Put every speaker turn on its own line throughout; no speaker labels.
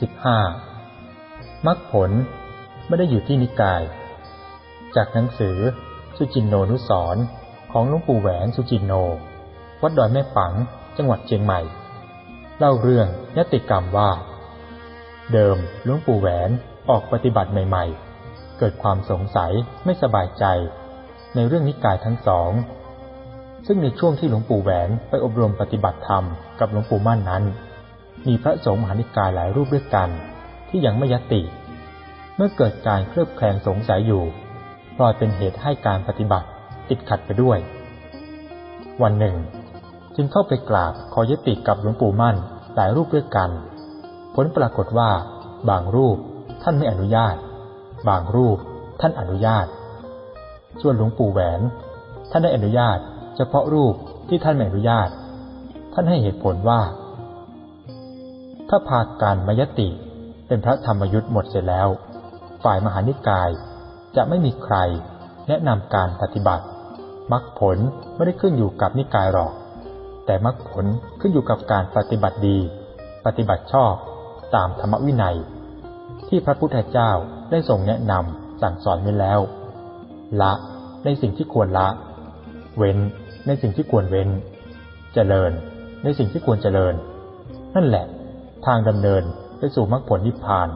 สิบห้ามักผลไม่ได้อยู่ที่นิกาย จากหนังสือสุจินโนนุสรของหลวงปู่แหวนสุจินโน วัดดอยแม่ปัง จังหวัดเชียงใหม่ เล่าเรื่องยติกรรมว่า เดิมหลวงปู่แหวนออกปฏิบัติใหม่ ๆ เกิดความสงสัยไม่สบายใจ ในเรื่องนิกายทั้งสอง ซึ่งในช่วงที่หลวงปู่แหวนไปอบรมปฏิบัติธรรมกับหลวงปู่มั่นนั้น มีพระสงฆ์มหานิกายหลายรูปด้วยกัน ที่ยังไม่ยติ เมื่อเกิดการเคลือบแคลงสงสัยอยู่พลอยเป็นเหตุให้การปฏิบัติติดขัดไปด้วย วันหนึ่ง จึงเข้าไปกราบขอยติกับหลวงปู่มั่นหลายรูปด้วยกัน ผลปรากฏว่า บางรูปท่านไม่อนุญาต บางรูปท่านอนุญาต ส่วนหลวงปู่แหวน ท่านได้อนุญาต เฉพาะรูปที่ท่านไม่อนุญาต ท่านให้เหตุผลว่า ถ้าพาการมยติ เป็นพระธรรมยุทธ์หมดเสร็จแล้ว ฝ่ายมหานิกายจะไม่มีใครแนะนำการปฏิบัติมรรคผลไม่ได้ขึ้นอยู่กับนิกายหรอก แต่มรรคผลขึ้นอยู่กับการปฏิบัติดี ปฏิบัติชอบตามธรรมวินัย ที่พระพุทธเจ้าได้ทรงแนะนำสั่งสอนไว้แล้ว ละในสิ่งที่ควรละ เว้นในสิ่งที่ควรเว้น เจริญในสิ่งที่ควรเจริญ นั่นแหละ ทางดำเนินไปสู่มรรคผลนิพพาน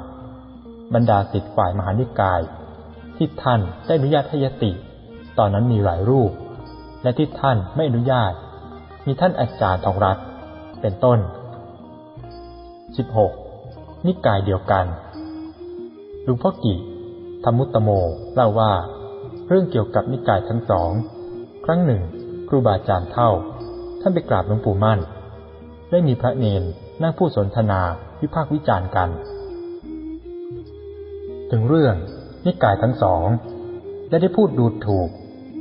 บรรดาสิทธิฝ่ายมหานิกาย ที่ท่านได้อนุญาตให้ยติ ตอนนั้นมีหลายรูป และที่ท่านไม่อนุญาต มีท่านอาจารย์ทองรัตน์เป็นต้น 16. นิกายเดียวกันหลวงพ่อกิธรรมุตตโมเล่าว่า เรื่องเกี่ยวกับนิกายทั้งสอง ครั้งหนึ่ง ครูบาอาจารย์เท่า ท่านไปกราบหลวงปู่มั่น ได้มีพระเนน นั่งพูดสนทนาวิพากษ์วิจารณ์กัน ถึงเรื่องนิกายทั้งสองและได้พูดดูถูก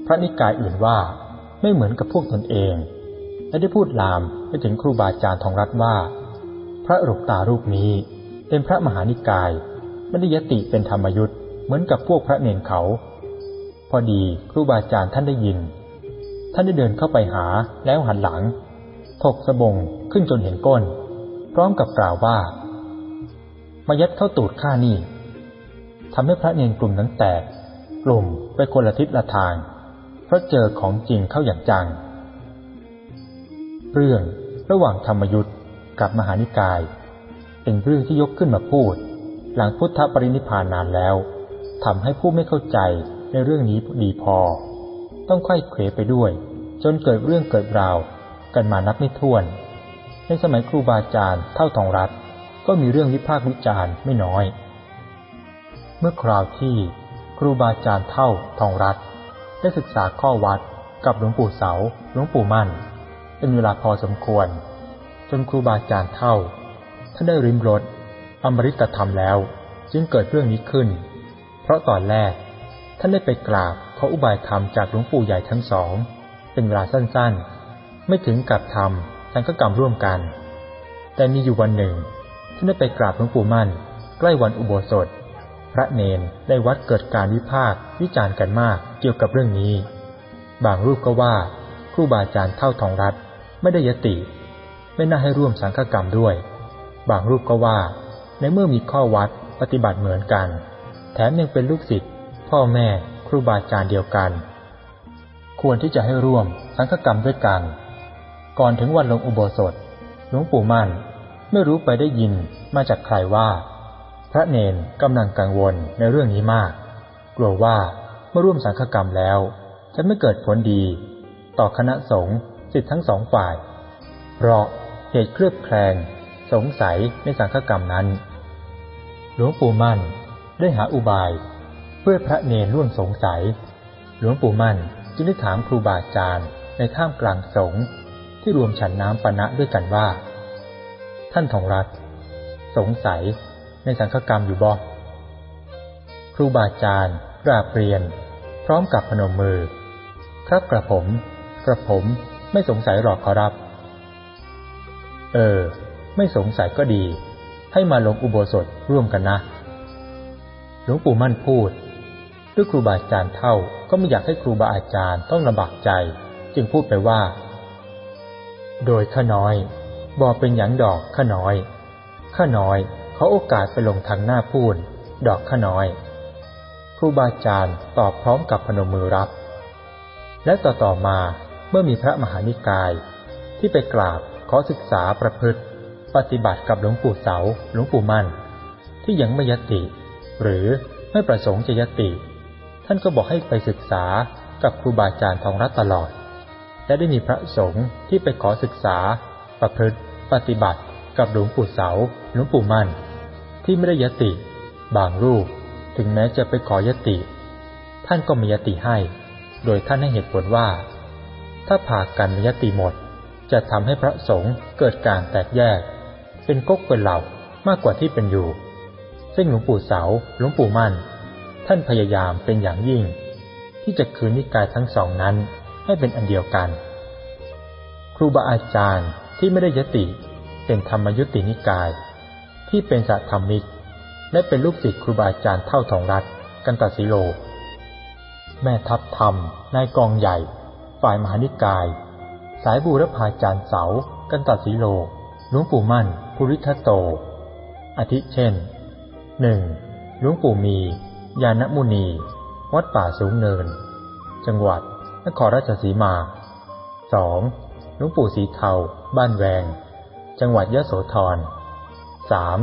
พระนิกายอื่นว่าไม่เหมือนกับพวกตนเอง และได้พูดลามไปถึงครูบาอาจารย์ทองรัตว่า พระรูปตารูปนี้เป็นพระมหานิกายไม่ได้ยติเป็นธรรมยุทธ์เหมือนกับพวกพระเนนเขา พอดีครูบาอาจารย์ท่านได้ยิน ท่านได้เดินเข้าไปหาแล้วหันหลัง ถกสบงขึ้นจนเห็นก้น พร้อมกับกล่าวว่า มายัดเข้าตูดข้านี่ทำให้พระเนนกลุ่มนั้นแตก กลุ่มไปคนละทิศละทาง เพราะเจอของจริงเข้าอย่างจัง เรื่องระหว่างธรรมยุทธ์กับมหานิกาย เป็นเรื่องที่ยกขึ้นมาพูด หลังพุทธปรินิพานนานแล้วทำให้ผู้ไม่เข้าใจในเรื่องนี้ดีพอ ต้องค่อยเขวไปด้วย จนเกิดเรื่องเกิดราวกันมานับไม่ถ้วน ในสมัยครูบาอาจารย์เท่าทองรัฐก็มีเรื่องวิพากษ์วิจารณ์ไม่น้อย เมื่อคราวที่ครูบาอาจารย์เท่าทองรัฐได้ศึกษาข้อวัดกับหลวงปู่เสาหลวงปู่มั่น เป็นเวลาพอสมควร จนครูบาอาจารย์เท่าท่านได้ริมรถอมฤตธรรมแล้ว จึงเกิดเรื่องนี้ขึ้น เพราะตอนแรกท่านได้ไปกราบขออุบายธรรมจากหลวงปู่ใหญ่ทั้งสอง เป็นเวลาสั้นๆ ไม่ถึงกับทำ สังฆกรรมร่วมกัน แต่มีอยู่วันหนึ่งท่านได้ไปกราบหลวงปู่มั่น ใกล้วันอุโบสถ พระเนนได้วัดเกิดการวิพากษ์วิจารณ์กันมากเกี่ยวกับเรื่องนี้ บางรูปก็ว่าครูบาอาจารย์เท่าทองรัฐไม่ได้ยติ ไม่น่าให้ร่วมสังฆกรรมด้วย บางรูปก็ว่า ในเมื่อมีข้อวัดปฏิบัติเหมือนกัน แถมยังเป็นลูกศิษย์พ่อแม่ครูบาอาจารย์เดียวกัน ควรที่จะให้ร่วมสังฆกรรมด้วยกัน ก่อนถึงวันลงอุโบสถ หลวงปู่มั่นไม่รู้ไปได้ยินมาจากใครว่า พระเนนกำลังกังวลในเรื่องนี้มาก กลัวว่าเมื่อร่วมสังฆกรรมแล้ว จะไม่เกิดผลดี ต่อคณะสงฆ์สิทธิทั้งสองฝ่าย เพราะเหตุเครือบแคลงสงสัยในสังฆกรรมนั้น หลวงปู่มั่นได้หาอุบาย เพื่อพระเนรร่วมสงสัย หลวงปู่มั่นจึงได้ถามครูบาอาจารย์ในท่ามกลางสงฆ์ ที่รวมฉันน้ำปณะด้วยกันว่า ท่านทองรัตสงสัยในสังฆกรรมอยู่บ่ครูบาอาจารย์กราบเรียน พร้อมกับพนมมือ ครับกระผม กระผมไม่สงสัยหรอกขอรับ เออ ไม่สงสัยก็ดี ให้มาลงอุโบสถร่วมกันนะ หลวงปู่มั่นพูดด้วยครูบาอาจารย์เท่าก็ไม่อยากให้ครูบาอาจารย์ต้องลำบากใจ จึงพูดไปว่า โดยข้าน้อยบอเป็นหยังดอกข้าน้อย ข้าน้อยเขออโอกาสไปลงทางหน้าพูนดอกข้าน้อย ครูบาอาจารย์ตอบพร้อมกับพนมมือรับ และต่อต่อมาเมื่อมีพระมหานิกาย ที่ไปกราบขอศึกษาประพฤติ ปฏิบัติกับหลวงปู่เสาหลวงปู่มั่น ที่ยังไม่ยติ หรือไม่ประสงค์จะยติ ท่านก็บอกให้ไปศึกษากับครูบาอาจารย์ทองรัตตลอด และได้มีพระสงฆ์ที่ไปขอศึกษา ประพฤติ ปฏิบัติ กับหลวงปู่เสาหลวงปู่มั่น ที่ไม่ได้ยติ บางรูป ถึงแม้จะไปขอยติ ท่านก็มียติให้ โดยท่านให้เหตุผลว่า ถ้าผ่ากันมียติหมด จะทำให้พระสงฆ์เกิดการแตกแยก เป็นก๊กเป็นเหล่ามากกว่าที่เป็นอยู่ ซึ่งหลวงปู่เสาหลวงปู่มั่น ท่านพยายามเป็นอย่างยิ่ง ที่จะคืนนิกายทั้งสองนั้น ให้เป็นอันเดียวกัน ครูบาอาจารย์ที่ไม่ได้ยติเป็นธรรมยุตินิกาย ที่เป็นสัตธรรมิก และเป็นลูกศิษย์ครูบาอาจารย์เท่าทองรัฐกันตสิโล แม่ทัพธรรมนายกองใหญ่ ฝ่ายมหานิกาย สายบูรพาจารย์เสา กันตสิโลหลวงปู่มั่นภูริทัตโต อาทิเช่นหนึ่งหลวงปู่มี ยานมุนี วัดป่าสูงเนิน จังหวัด นครราชสีมาสองหลวงปู่สีเทา บ้านแวง จังหวัดยะโสธรสาม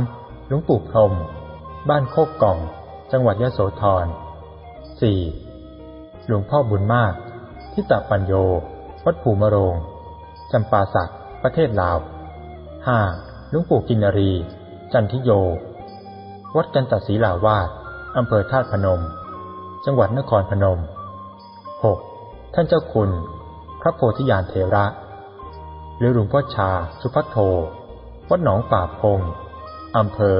หลวงปู่พรม บ้านโคกกล่อง จังหวัดยะโสธรสี่หลวงพ่อบุญมากที่ตะปัญโย วัดภูมโรงจำปาสักประเทศลาวห้าหลวงปู่กินรี จันทิโย วัดกันตศีลาวาสอำเภอธาตุพนม จังหวัดนครพนมหก ท่านเจ้าคุณ พระโพธิญาณเถระ หรือหลวงพ่อชา สุพัทโท วัดหนองป่าพงอำเภอ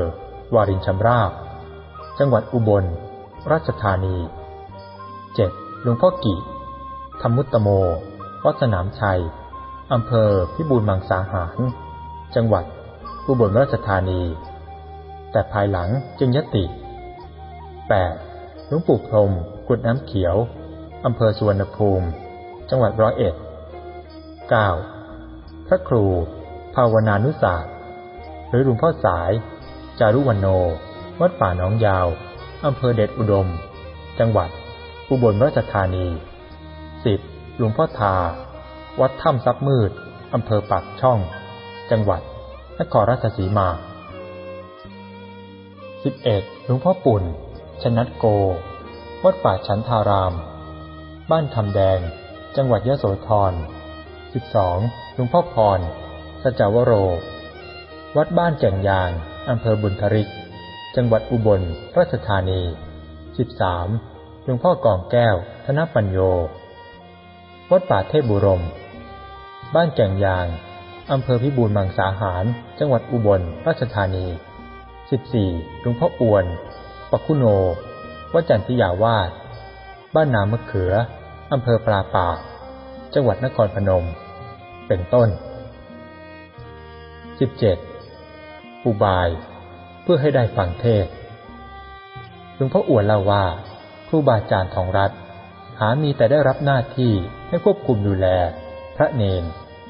วารินชำราบ จังหวัดอุบล ราชธานีเจ็ดหลวงพ่อกี่ธรรมุตตโม วัดสนามชัย อำเภอพิบูลมังสาหาร จังหวัดอุบลราชธานี แต่ภายหลังจึงยติ 8. หลวงปู่พรมกุดน้ำเขียว อำเภอสุวรรณภูมิ จังหวัดร้อยเอ็ด 9. พระครู ภาวนานุศาสตร์ หรือหลวงพ่อสาย จารุวันโน วัดป่าหนองยาว อำเภอเดชอุดม จังหวัด อุบลราชธานี 10. หลวงพ่อทา วัดถ้ำซับมืด อำเภอปากช่อง จังหวัด นครราชสีมา 11. หลวงพ่อปุ่น ชนัดโก วัดป่าชันทาราม บ้านคำแดง จังหวัดยะโสธร 12. หลวงพ่อพรสจาวโร วัดบ้านแก่งยางอำเภอบุญทริก จังหวัดอุบลราชธานี 13. หลวงพ่อกองแก้ว ธนปัญโย วัดป่าเทพบุรม บ้านแก่งยางอำเภอพิบูลมังสาหาร จังหวัดอุบลราชธานี 14. หลวงพ่ออวน ปักคุโน วัดจันทิยาวาส บ้านนามะเขือ อำเภอปลาป่าจังหวัดนครพนม เป็นต้น 17. อุบาย เพื่อให้ได้ฟังเทศหลวงพ่ออวนเล่าว่าครูบาอาจารย์ของรัฐ หามีแต่ได้รับหน้าที่ให้ควบคุมดูแล พระเนน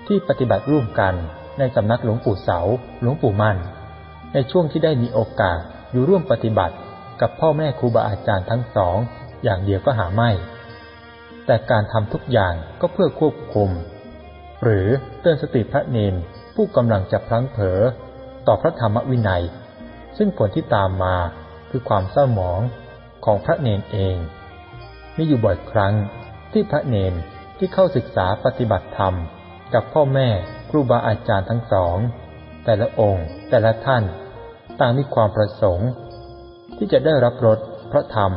ที่ปฏิบัติร่วมกันในสำนักหลวงปู่เสา หลวงปู่มั่น ในช่วงที่ได้มีโอกาสอยู่ร่วมปฏิบัติกับพ่อแม่ครูบาอาจารย์ทั้งสอง อย่างเดียวก็หาไม่ แต่การทำทุกอย่างก็เพื่อควบคุม หรือเตือนสติพระเนนผู้กำลังจะพลั้งเผลอต่อพระธรรมวินัย ซึ่งผลที่ตามมาคือความเศร้าหมองของพระเนนเอง มีอยู่บ่อยครั้งที่พระเนนที่เข้าศึกษาปฏิบัติธรรม กับพ่อแม่ครูบาอาจารย์ทั้งสอง แต่ละองค์แต่ละท่านต่างมีความประสงค์ ที่จะได้รับรสพระธรรม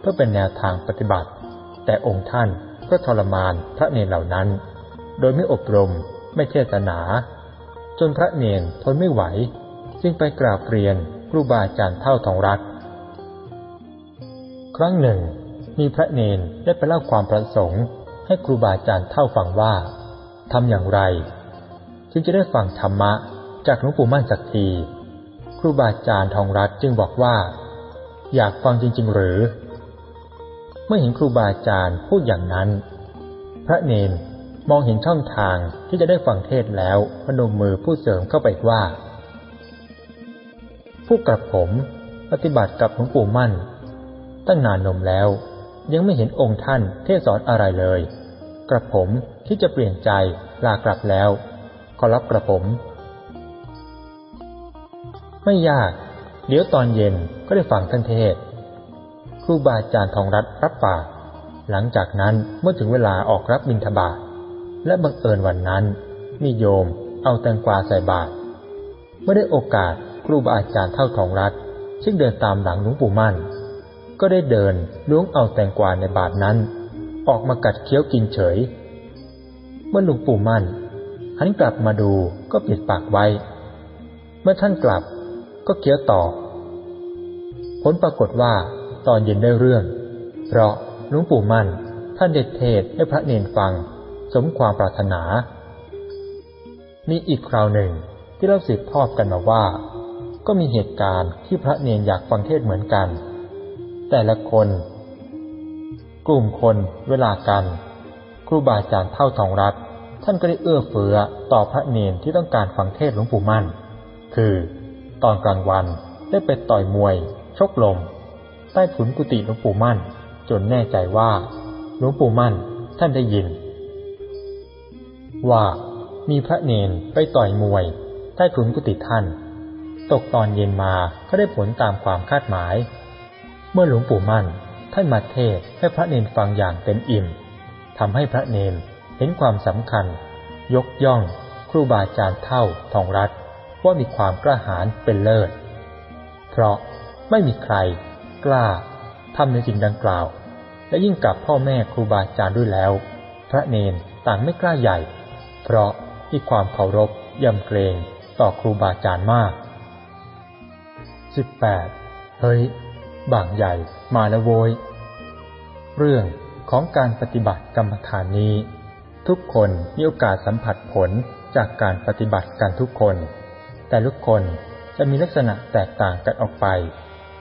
เพื่อเป็นแนวทางปฏิบัติ แต่องค์ท่านก็ทรมานพระเนรเหล่านั้น โดยไม่อบรมไม่เทศนา จนพระเนรทนไม่ไหว จึงไปกราบเรียนครูบาอาจารย์เท่าทองรัตครั้งหนึ่ง มีพระเนรได้ไปเล่าความประสงค์ให้ครูบาอาจารย์เท่าฟังว่าทำอย่างไรจึงจะได้ฟังธรรมะจากหลวงปู่มั่นสักทีครูบาอาจารย์ทองรัตจึงบอกว่า อยากฟังจริง ๆ หรือ เมื่อเห็นครูบาอาจารย์พูดอย่างนั้น พระเนนมองเห็นช่องทางที่จะได้ฟังเทศแล้วพนมมือพูดเสริมเข้าไปว่า ผู้กระผมปฏิบัติกับหลวงปู่มั่น ตั้งนานนมแล้ว ยังไม่เห็นองค์ท่านเทศสอนอะไรเลย กระผมที่จะเปลี่ยนใจลากลับแล้ว ขอรับกระผม ไม่ยาก เดี๋ยวตอนเย็นก็ได้ฟังท่านเทศ รูบาอาจารย์ทองรัตรับปากหลังจากนั้นเมื่อถึงเวลาออกรับบิณฑบาตและบังเอิญวันนั้น มีโยมเอาแตงกวาใส่บาตรเมื่อได้โอกาสครูบาอาจารย์เท่าทองรัตซึ่งเดินตามหลังหลวงปู่มั่น ก็ได้เดินล้วงเอาแตงกวาในบาตรนั้น ออกมากัดเคี้ยวกินเฉย เมื่อหลวงปู่มั่นหันกลับมาดูก็ปิดปากไว้ เมื่อท่านกลับก็เคี้ยวต่อ ผลปรากฏว่า ตอนเย็นได้เรื่อง เพราะหลวงปู่มั่นท่านเด็ดเทศให้พระเนนฟัง สมความปรารถนา มีอีกคราวหนึ่งที่เราสืบทอดกันมาว่า ก็มีเหตุการณ์ที่พระเนนอยากฟังเทศเหมือนกัน แต่ละคน กลุ่มคนเวลากัน ครูบาอาจารย์เท่าทองรัตท่านก็ได้เอื้อเฟื้อต่อพระเนนที่ต้องการฟังเทศหลวงปู่มั่น คือ ตอนกลางวันได้ไปต่อยมวยชกลม ใต้ถุนกุฏิหลวงปู่มั่น จนแน่ใจว่าหลวงปู่มั่นท่านได้ยิน ว่ามีพระเนนไปต่อยมวย ใต้ถุนกุฏิท่าน ตกตอนเย็นมาก็ได้ผลตามความคาดหมาย เมื่อหลวงปู่มั่นท่านมาเทศให้พระเนนฟังอย่างเต็มอิ่มทำให้พระเนนเห็นความสำคัญ ยกย่อง ครูบาอาจารย์เท่าทองรัตว่ามีความกล้าหาญเป็นเลิศ เพราะไม่มีใคร กล้าทำในสิ่งดังกล่าว และยิ่งกับพ่อแม่ครูบาอาจารย์ด้วยแล้ว พระเนนต่างไม่กล้าใหญ่ เพราะมีความเคารพยำเกรงต่อครูบาอาจารย์มาก 18. เฮ้ย บางใหญ่มาแล้วโวย เรื่องของการปฏิบัติกรรมฐานนี้ ทุกคนมีโอกาสสัมผัสผลจากการปฏิบัติกันทุกคน แต่ทุกคนจะมีลักษณะแตกต่างกันออกไป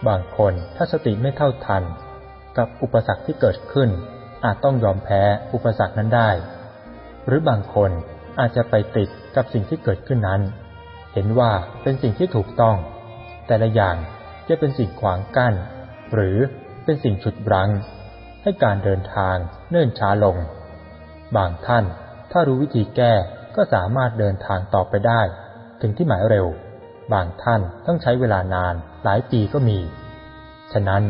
บางคนถ้าสติไม่เท่าทัน กับอุปสรรคที่เกิดขึ้น อาจต้องยอมแพ้อุปสรรคนั้นได้ หรือบางคนอาจจะไปติดกับสิ่งที่เกิดขึ้นนั้น เห็นว่าเป็นสิ่งที่ถูกต้อง แต่ละอย่างจะเป็นสิ่งขวางกั้น หรือเป็นสิ่งฉุดรั้ง ให้การเดินทางเนิ่นช้าลง บางท่านถ้ารู้วิธีแก้ก็สามารถเดินทางต่อไปได้ ถึงที่หมายเร็ว บางท่านต้องใช้เวลานานหลายปีก็มี ฉะนั้น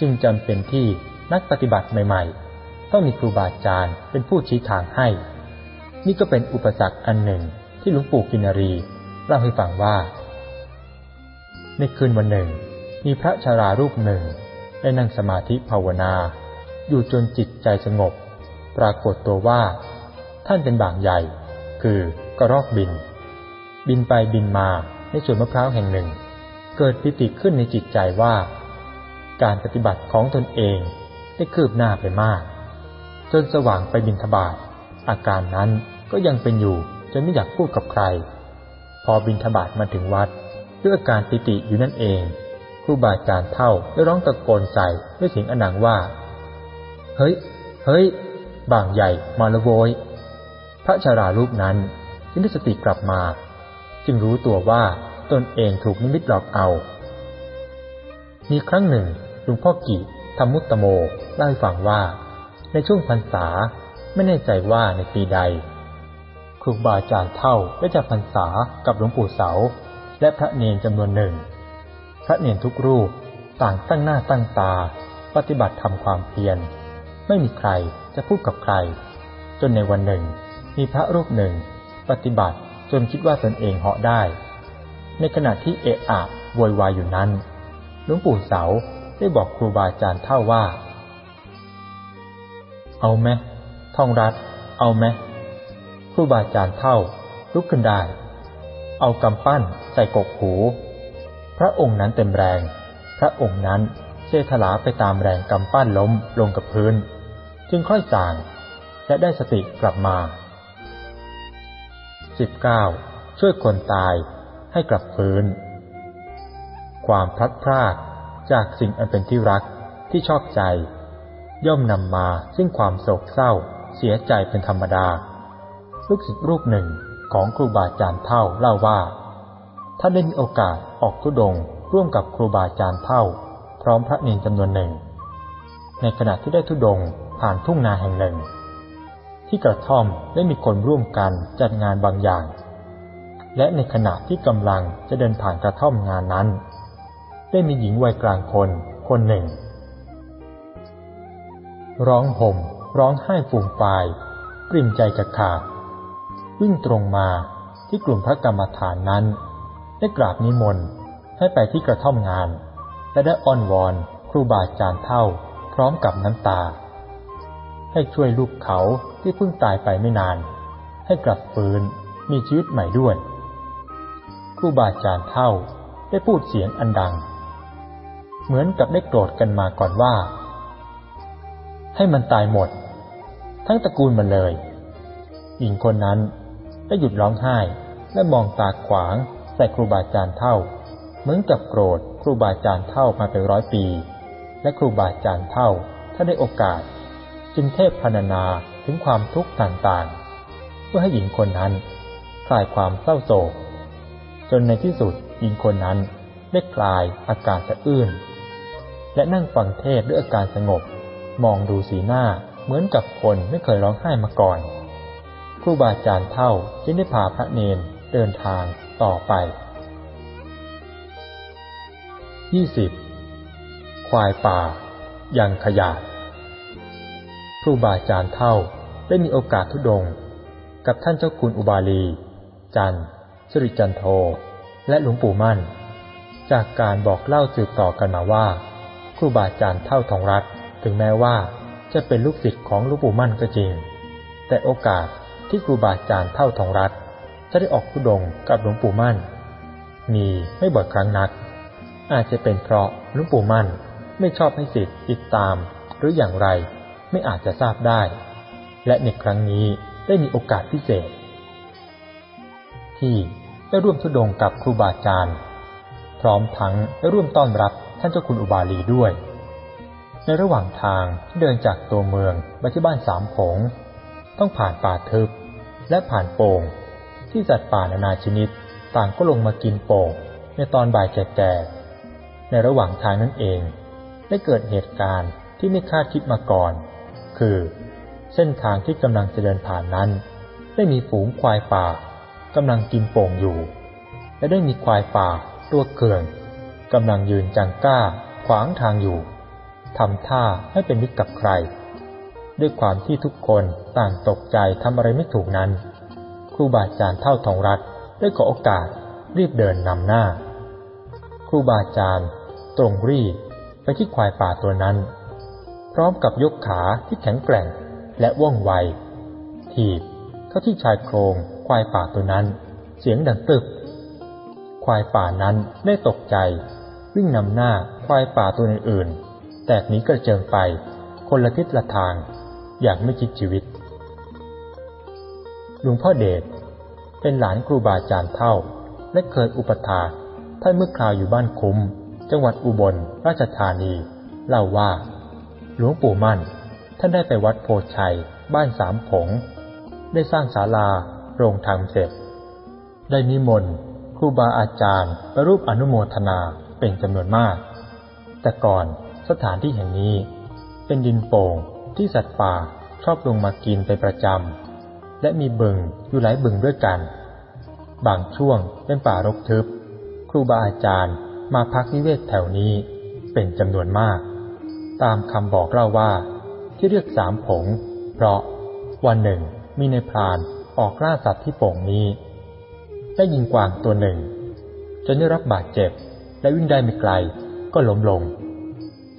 จึงจำเป็นที่นักปฏิบัติใหม่ๆ ต้องมีครูบาอาจารย์เป็นผู้ชี้ทางให้ นี่ก็เป็นอุปสรรคอันหนึ่งที่หลวงปู่กินรีเล่าให้ฟังว่า ในคืนวันหนึ่ง มีพระชารารูปหนึ่ง ได้นั่งสมาธิภาวนา อยู่จนจิตใจสงบ ปรากฏตัวว่า ท่านเป็นบางใหญ่ คือกระรอกบิน บินไปบินมา ในสวนมะพร้าวแห่งหนึ่ง เกิดปิติขึ้นในจิตใจว่า การปฏิบัติของตนเองได้คืบหน้าไปมาก จนสว่างไปบินทบาทอาการนั้นก็ยังเป็นอยู่จนไม่อยากพูดกับใคร พอบินทบาทมาถึงวัดด้วยอาการปิติอยู่นั่นเองครูบาอาจารย์เท่าได้ร้องตะโกนใส่ด้วยเสียงอนังว่า เฮ้ย เฮ้ย บางใหญ่มาละโวย พระชารารูปนั้นจึงได้สติกลับมา จึงรู้ตัวว่าตนเองถูกนิมิตหลอกเอา มีครั้งหนึ่งหลวงพ่อกิธรรมุตตโมเล่าให้ฟังว่า ในช่วงพรรษาไม่แน่ใจว่าในปีใด ครูบาอาจารย์เท่าได้จับพรรษากับหลวงปู่เสา และพระเนนจำนวนหนึ่ง พระเนนทุกรูปต่างตั้งหน้าตั้งตา ปฏิบัติทำความเพียร ไม่มีใครจะพูดกับใคร จนในวันหนึ่ง มีพระรูปหนึ่ง ปฏิบัติ จนคิดว่าตนเองเหาะได้ ในขณะที่เอะอะโวยวายอยู่นั้นหลวงปู่เสาได้บอกครูบาอาจารย์เท่าว่า เอาไหมท่องรัดเอาไหมครูบาอาจารย์เท่าลุกขึ้นได้ เอากำปั้นใส่กกหู พระองค์นั้นเต็มแรง พระองค์นั้นเซถลาไปตามแรงกำปั้นล้มลงกับพื้น จึงค่อยสางและได้สติกลับมา 19. ช่วยคนตายให้กลับฟื้น ความพลัดพรากจากสิ่งอันเป็นที่รักที่ชอบใจ ย่อมนำมาซึ่งความโศกเศร้าเสียใจเป็นธรรมดา ลูกศิษย์รูปหนึ่งของครูบาอาจารย์เท่าเล่าว่าท่านได้มีโอกาสออกทุดงร่วมกับครูบาอาจารย์เท่า พร้อมพระเนรจำนวนหนึ่ง ในขณะที่ได้ทุดงผ่านทุ่งนาแห่งหนึ่ง ที่กระท่อมได้มีคนร่วมกันจัดงานบางอย่าง และในขณะที่กำลังจะเดินผ่านกระท่อมงานนั้น ได้มีหญิงวัยกลางคนคนหนึ่ง ร้องห่มร้องไห้ฟูมฟายกลิ่มใจจะขาด วิ่งตรงมาที่กลุ่มพระกรรมฐานนั้น ได้กราบนิมนต์ให้ไปที่กระท่อมงาน และได้อ้อนวอนครูบาอาจารย์เท่าพร้อมกับน้ำตา ให้ช่วยลูกเขาที่เพิ่งตายไปไม่นาน ให้กลับฟื้นมีชีวิตใหม่ด้วยครูบาอาจารย์เท่าได้พูดเสียงอันดัง เหมือนกับได้โกรธกันมาก่อนว่า ให้มันตายหมด ทั้งตระกูลมันเลยหญิงคนนั้นได้หยุดร้องไห้และมองตาขวางใส่ครูบาอาจารย์เท่า เหมือนกับโกรธครูบาอาจารย์เท่ามาเป็นร้อยปี และครูบาอาจารย์เท่าถ้าได้โอกาส จึงเทพพรรณนาถึงความทุกข์ต่างๆ เพื่อให้หญิงคนนั้นคลายความเศร้าโศก จนในที่สุดหญิงคนนั้นได้คลายอาการสะอื้นและนั่งฟังเทศด้วยอาการสงบ มองดูสีหน้าเหมือนกับคนไม่เคยร้องไห้มาก่อน ครูบาอาจารย์เท่าจึงได้พาพระเนนเดินทางต่อไปยี่สิบควายป่ายังขยาด ครูบาอาจารย์เท่าได้มีโอกาสทุดง กับท่านเจ้าคุณอุบาลี จันสริจันโท และหลวงปู่มั่น จากการบอกเล่าสืบต่อกันมาว่า ครูบาอาจารย์เท่าทองรัฐถึงแม้ว่าจะเป็นลูกศิษย์ของหลวงปู่มั่นก็จริง แต่โอกาสที่ครูบาอาจารย์เท่าทองรัฐจะได้ออกทุดงกับหลวงปู่มั่น มีไม่บ่อยครั้งนัก อาจจะเป็นเพราะหลวงปู่มั่นไม่ชอบให้ศิษย์ติดตามหรืออย่างไร ไม่อาจจะทราบได้ และในครั้งนี้ได้มีโอกาสพิเศษ ที่ได้ร่วมทุดงกับครูบาอาจารย์ พร้อมทั้งได้ร่วมต้อนรับท่านเจ้าคุณอุบาลีด้วย ในระหว่างทางที่เดินจากตัวเมืองไปที่บ้านสามผง ต้องผ่านป่าทึบและผ่านโป่งที่สัตว์ป่านานาชนิดต่างก็ลงมากินโป่งในตอนบ่ายแก่ๆในระหว่างทางนั้นเอง ได้เกิดเหตุการณ์ที่ไม่คาดคิดมาก่อน คือ เส้นทางที่กำลังจะเดินผ่านนั้น ได้มีฝูงควายป่ากำลังกินโป่งอยู่ และได้มีควายป่าตัวเกลื่อนกำลังยืนจังก้า ขวางทางอยู่ทำท่าให้เป็นมิตรกับใคร ด้วยความที่ทุกคนต่างตกใจทำอะไรไม่ถูกนั้น ครูบาอาจารย์เท่าทองรัฐได้ขอโอกาสรีบเดินนำหน้า ครูบาอาจารย์ ตรงรีไปที่ควายป่าตัวนั้น พร้อมกับยกขาที่แข็งแกร่งและว่องไว ถีบเข้าที่ชายโครงควายป่าตัวนั้น เสียงดังตึบควายป่านั้นได้ตกใจ วิ่งนำหน้าควายป่าตัวอื่นๆ แตกหนีกระเจิงไป คนละทิศละทาง อย่างไม่คิดชีวิตหลวงพ่อเดชเป็นหลานครูบาอาจารย์เท่า และเคยอุปถาท่านเมื่อคราวอยู่บ้านคุ้ม จังหวัดอุบลราชธานี เล่าว่า หลวงปู่มั่น ท่านได้ไปวัดโพชัย บ้านสามผง ได้สร้างศาลา โรงธรรมเสร็จ ได้นิมนต์ครูบาอาจารย์ไปรูปอนุโมทนาเป็นจำนวนมาก แต่ก่อนสถานที่แห่งนี้ เป็นดินโป่งที่สัตว์ป่าชอบลงมากินเป็นประจำ และมีบึงอยู่หลายบึงด้วยกัน บางช่วงเป็นป่ารกทึบ ครูบาอาจารย์มาพักนิเวศแถวนี้เป็นจำนวนมาก ตามคำบอกเล่าว่า ที่เรียกสามผง เพราะวันหนึ่งมีในพรานออกล่าสัตว์ที่โป่งนี้ ได้ยิงกวางตัวหนึ่ง จนได้รับบาดเจ็บ และวิ่งได้ไม่ไกลก็ล้มลง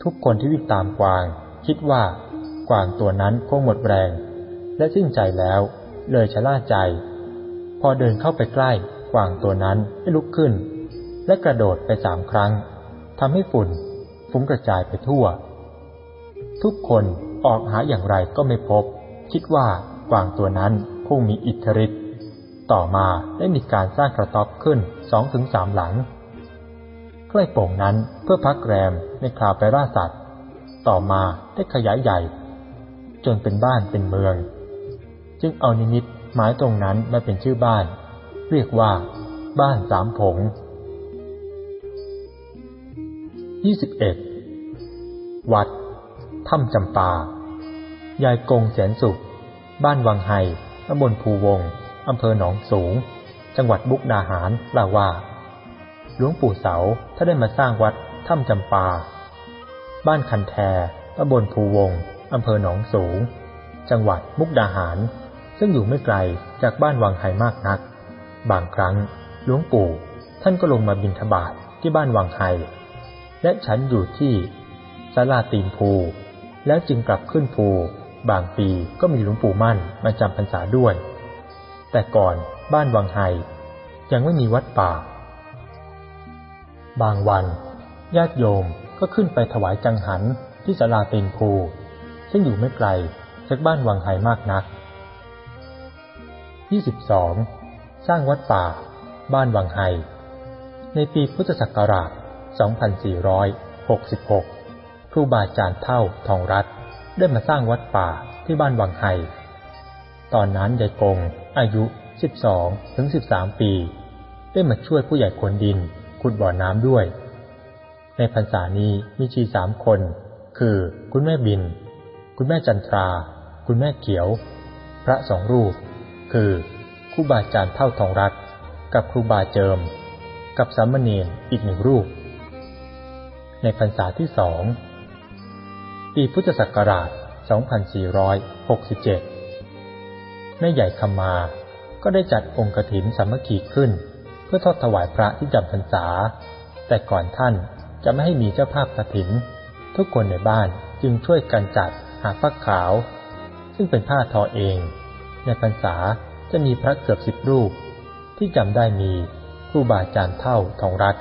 ทุกคนที่วิ่งตามกวาง คิดว่ากวางตัวนั้นคงหมดแรง และสิ้นใจแล้ว เลยชะล่าใจ พอเดินเข้าไปใกล้กวางตัวนั้นได้ลุกขึ้น และกระโดดไปสามครั้งทำให้ฝุ่นฟุ้งกระจายไปทั่ว ทุกคนออกหาอย่างไรก็ไม่พบ คิดว่ากวางตัวนั้นคงมีอิทธิฤทธิ์ต่อมาได้มีการสร้างกระต๊อบขึ้นสองถึงสามหลัง ใกล้โป่งนั้นเพื่อพักแรมในคราวไปล่าสัตว์ ต่อมาได้ขยายใหญ่ จนเป็นบ้านเป็นเมือง จึงเอานิมิตหมายตรงนั้นมาเป็นชื่อบ้าน เรียกว่า บ้านสามผงยี่สิบเอ็ดวัด ถ้ำจำปา ยายกงแสนสุข บ้านวังไฮตำบลภูวง อำเภอหนองสูง จังหวัดบุกดาหารเล่าว่า หลวงปู่เสาถ้าได้มาสร้างวัดถ้ำจำปา บ้านคันแทตำบลภูวง อำเภอหนองสูง จังหวัดมุกดาหาร ซึ่งอยู่ไม่ไกลจากบ้านวังไฮมากนัก บางครั้งหลวงปู่ท่านก็ลงมาบิณฑบาตทที่บ้านวังไฮและฉันอยู่ที่ศาลาตีนภู แล้วจึงกลับขึ้นภู บางปีก็มีหลวงปู่มั่นมาจำพรรษาด้วย แต่ก่อนบ้านวังไฮยังไม่มีวัดป่า บางวันญาติโยมก็ขึ้นไปถวายจังหันที่ศาลาเตีนภู ซึ่งอยู่ไม่ไกลจากบ้านวังไฮมากนัก 22. สร้างวัดป่า บ้านวังไฮในปีพุทธศักราช 2466 ครูบาอาจารย์เท่าทองรัตได้มาสร้างวัดป่าที่บ้านวังไฮตอนนั้นยายกง อายุ 12ถึง13 ปี ได้มาช่วยผู้ใหญ่ขนดินขุดบ่อน้ำด้วย ในพรรษานี้มีชีสามคน คือ คุณแม่บิน คุณแม่จันทรา คุณแม่เขียว พระสองรูป คือครูบาอาจารย์เท่าทองรัตกับครูบาเจิม กับสามเณรอีกหนึ่งรูป ในพรรษาที่สอง ปีพุทธศักราช 2467 แม่ใหญ่คำมา ก็ได้จัดองค์กถินสามัคคีขึ้น เพื่อทอดถวายพระที่จำพรรษา แต่ก่อนท่านจะไม่ให้มีเจ้าภาพกถิน ทุกคนในบ้านจึงช่วยกันจัดหาผ้าขาว ซึ่งเป็นผ้าทอเอง ในพรรษาจะมีพระเกือบสิบรูป ที่จำได้มีครูบาอาจารย์เท่าทองรัต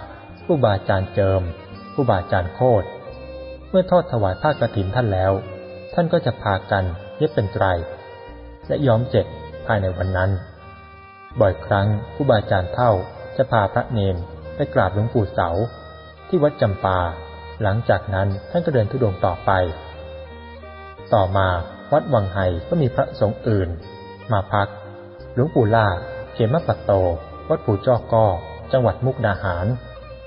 ครูบาอาจารย์เจิมผู้บาอาจารย์โคด เมื่อทอดถวายผ้ากรถินท่านแล้ว ท่านก็จะพากันเย็บเป็นไตร และย้อมเจ็ดภายในวันนั้น บ่อยครั้งผู้บาอาจารย์เท่าจะพาพระเนมไปกราบหลวงปู่เสา ที่วัดจำปา หลังจากนั้นท่านก็เดินทุดงต่อไป ต่อมาวัดวังไห่ก็มีพระสงฆ์อื่น มาพัก หลวงปู่ล่าเขมปัตโต วัดปู่จอกก้อจังหวัดมุกดาหาร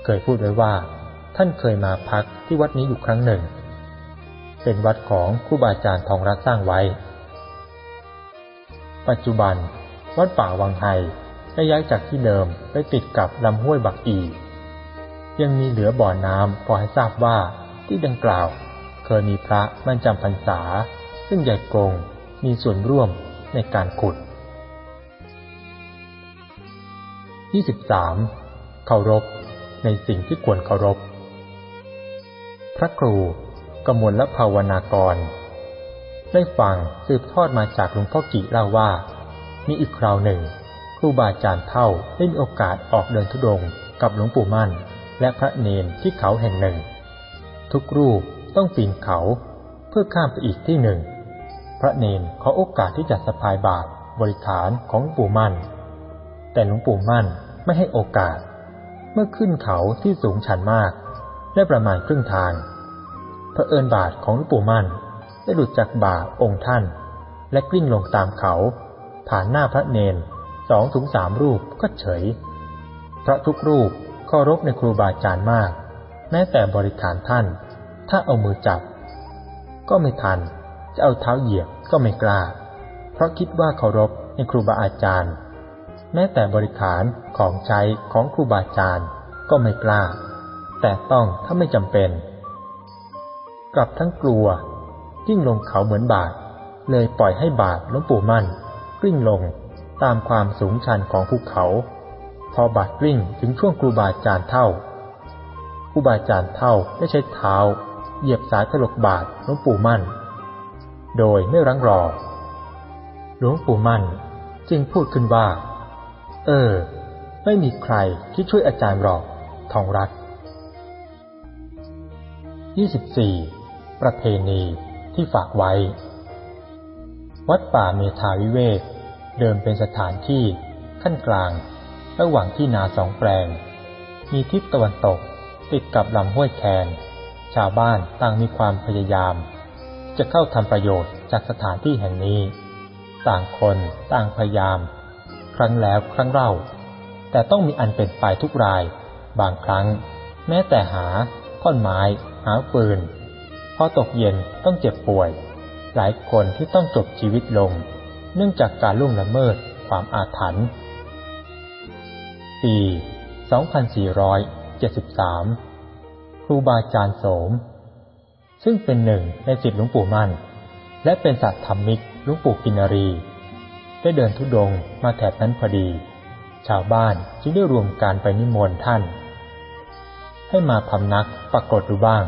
เคยพูดไว้ว่า ท่านเคยมาพักที่วัดนี้อยู่ครั้งหนึ่ง เป็นวัดของครูบาอาจารย์ทองรักสร้างไว้ ปัจจุบัน วัดป่าวังไฮได้ย้ายจากที่เดิมไปติดกับลำห้วยบักอี ยังมีเหลือบ่อน้ำพอให้ทราบว่าที่ดังกล่าวเคยมีพระมันจำพรรษา ซึ่งใหญ่กงมีส่วนร่วมในการขุด 23. เคารพในสิ่งที่ควรเคารพ พระครูกมลและภาวนากร ได้ฟังสืบทอดมาจากหลวงพ่อกิเล่าว่า มีอีกคราวหนึ่ง ครูบาอาจารย์เท่าได้มีโอกาสออกเดินทุดงกับหลวงปู่มั่น และพระเนนที่เขาแห่งหนึ่ง ทุกรูปต้องปีนเขาเพื่อข้ามไปอีกที่หนึ่ง พระเนนขอโอกาสที่จะสะพายบาตรบริขารของหลวงปู่มั่น แต่หลวงปู่มั่นไม่ให้โอกาส เมื่อขึ้นเขาที่สูงชันมาก ได้ประมาณครึ่งทางพระเอิญบาทของหลวงปู่มั่น ได้หลุดจากบ่าองค์ท่าน และกลิ้งลงตามเขา ผ่านหน้าพระเนนสองถึงสามรูปก็เฉย พระทุกรูปเคารพในครูบาอาจารย์มาก แม้แต่บริขารท่าน ถ้าเอามือจับ ก็ไม่ทัน จะเอาเท้าเหยียบก็ไม่กล้า เพราะคิดว่าเคารพในครูบาอาจารย์ แม้แต่บริขารของใช้ของครูบาอาจารย์ก็ไม่กล้า แต่ต้องถ้าไม่จำเป็น กลับทั้งกลัวกิ้งลงเขาเหมือนบาท เลยปล่อยให้บาทหลวงปู่มั่น กลิ้งลงตามความสูงชันของภูเขา พอบาดกลิ้งถึงช่วงครูบาอาจารย์เท่าครูบาอาจารย์เท่าได้ใช้เท้า เหยียบสายถลกบาทหลวงปู่มั่น โดยไม่รังรอ หลวงปู่มั่นจึงพูดขึ้นว่า เออ ไม่มีใครที่ช่วยอาจารย์หรอกทองรัก 24. ประเพณีที่ฝากไว้ วัดป่าเมธาวิเวกเดิมเป็นสถานที่ขั้นกลาง ระหว่างที่นาสองแปลง มีทิศตะวันตกติดกับลำห้วยแคนชาวบ้านต่างมีความพยายาม จะเข้าทำประโยชน์จากสถานที่แห่งนี้ ต่างคนต่างพยายาม ครั้งแล้วครั้งเล่า แต่ต้องมีอันเป็นไปทุกราย บางครั้ง แม้แต่หาท่อนไม้ หาฟืน พอตกเย็นต้องเจ็บป่วย หลายคนที่ต้องจบชีวิตลง เนื่องจากการล่วงละเมิดความอาถรรพ์ปี 2473 ครูบาอาจารย์โสม ซึ่งเป็นหนึ่งในสิทธิหลวงปู่มั่น และเป็นสัตธรรมิกหลวงปู่กินรี ได้เดินทุดงมาแถบนั้นพอดี ชาวบ้านจึงได้รวมการไปนิมนต์ท่าน ให้มาพำนักปรากฏดูบ้าง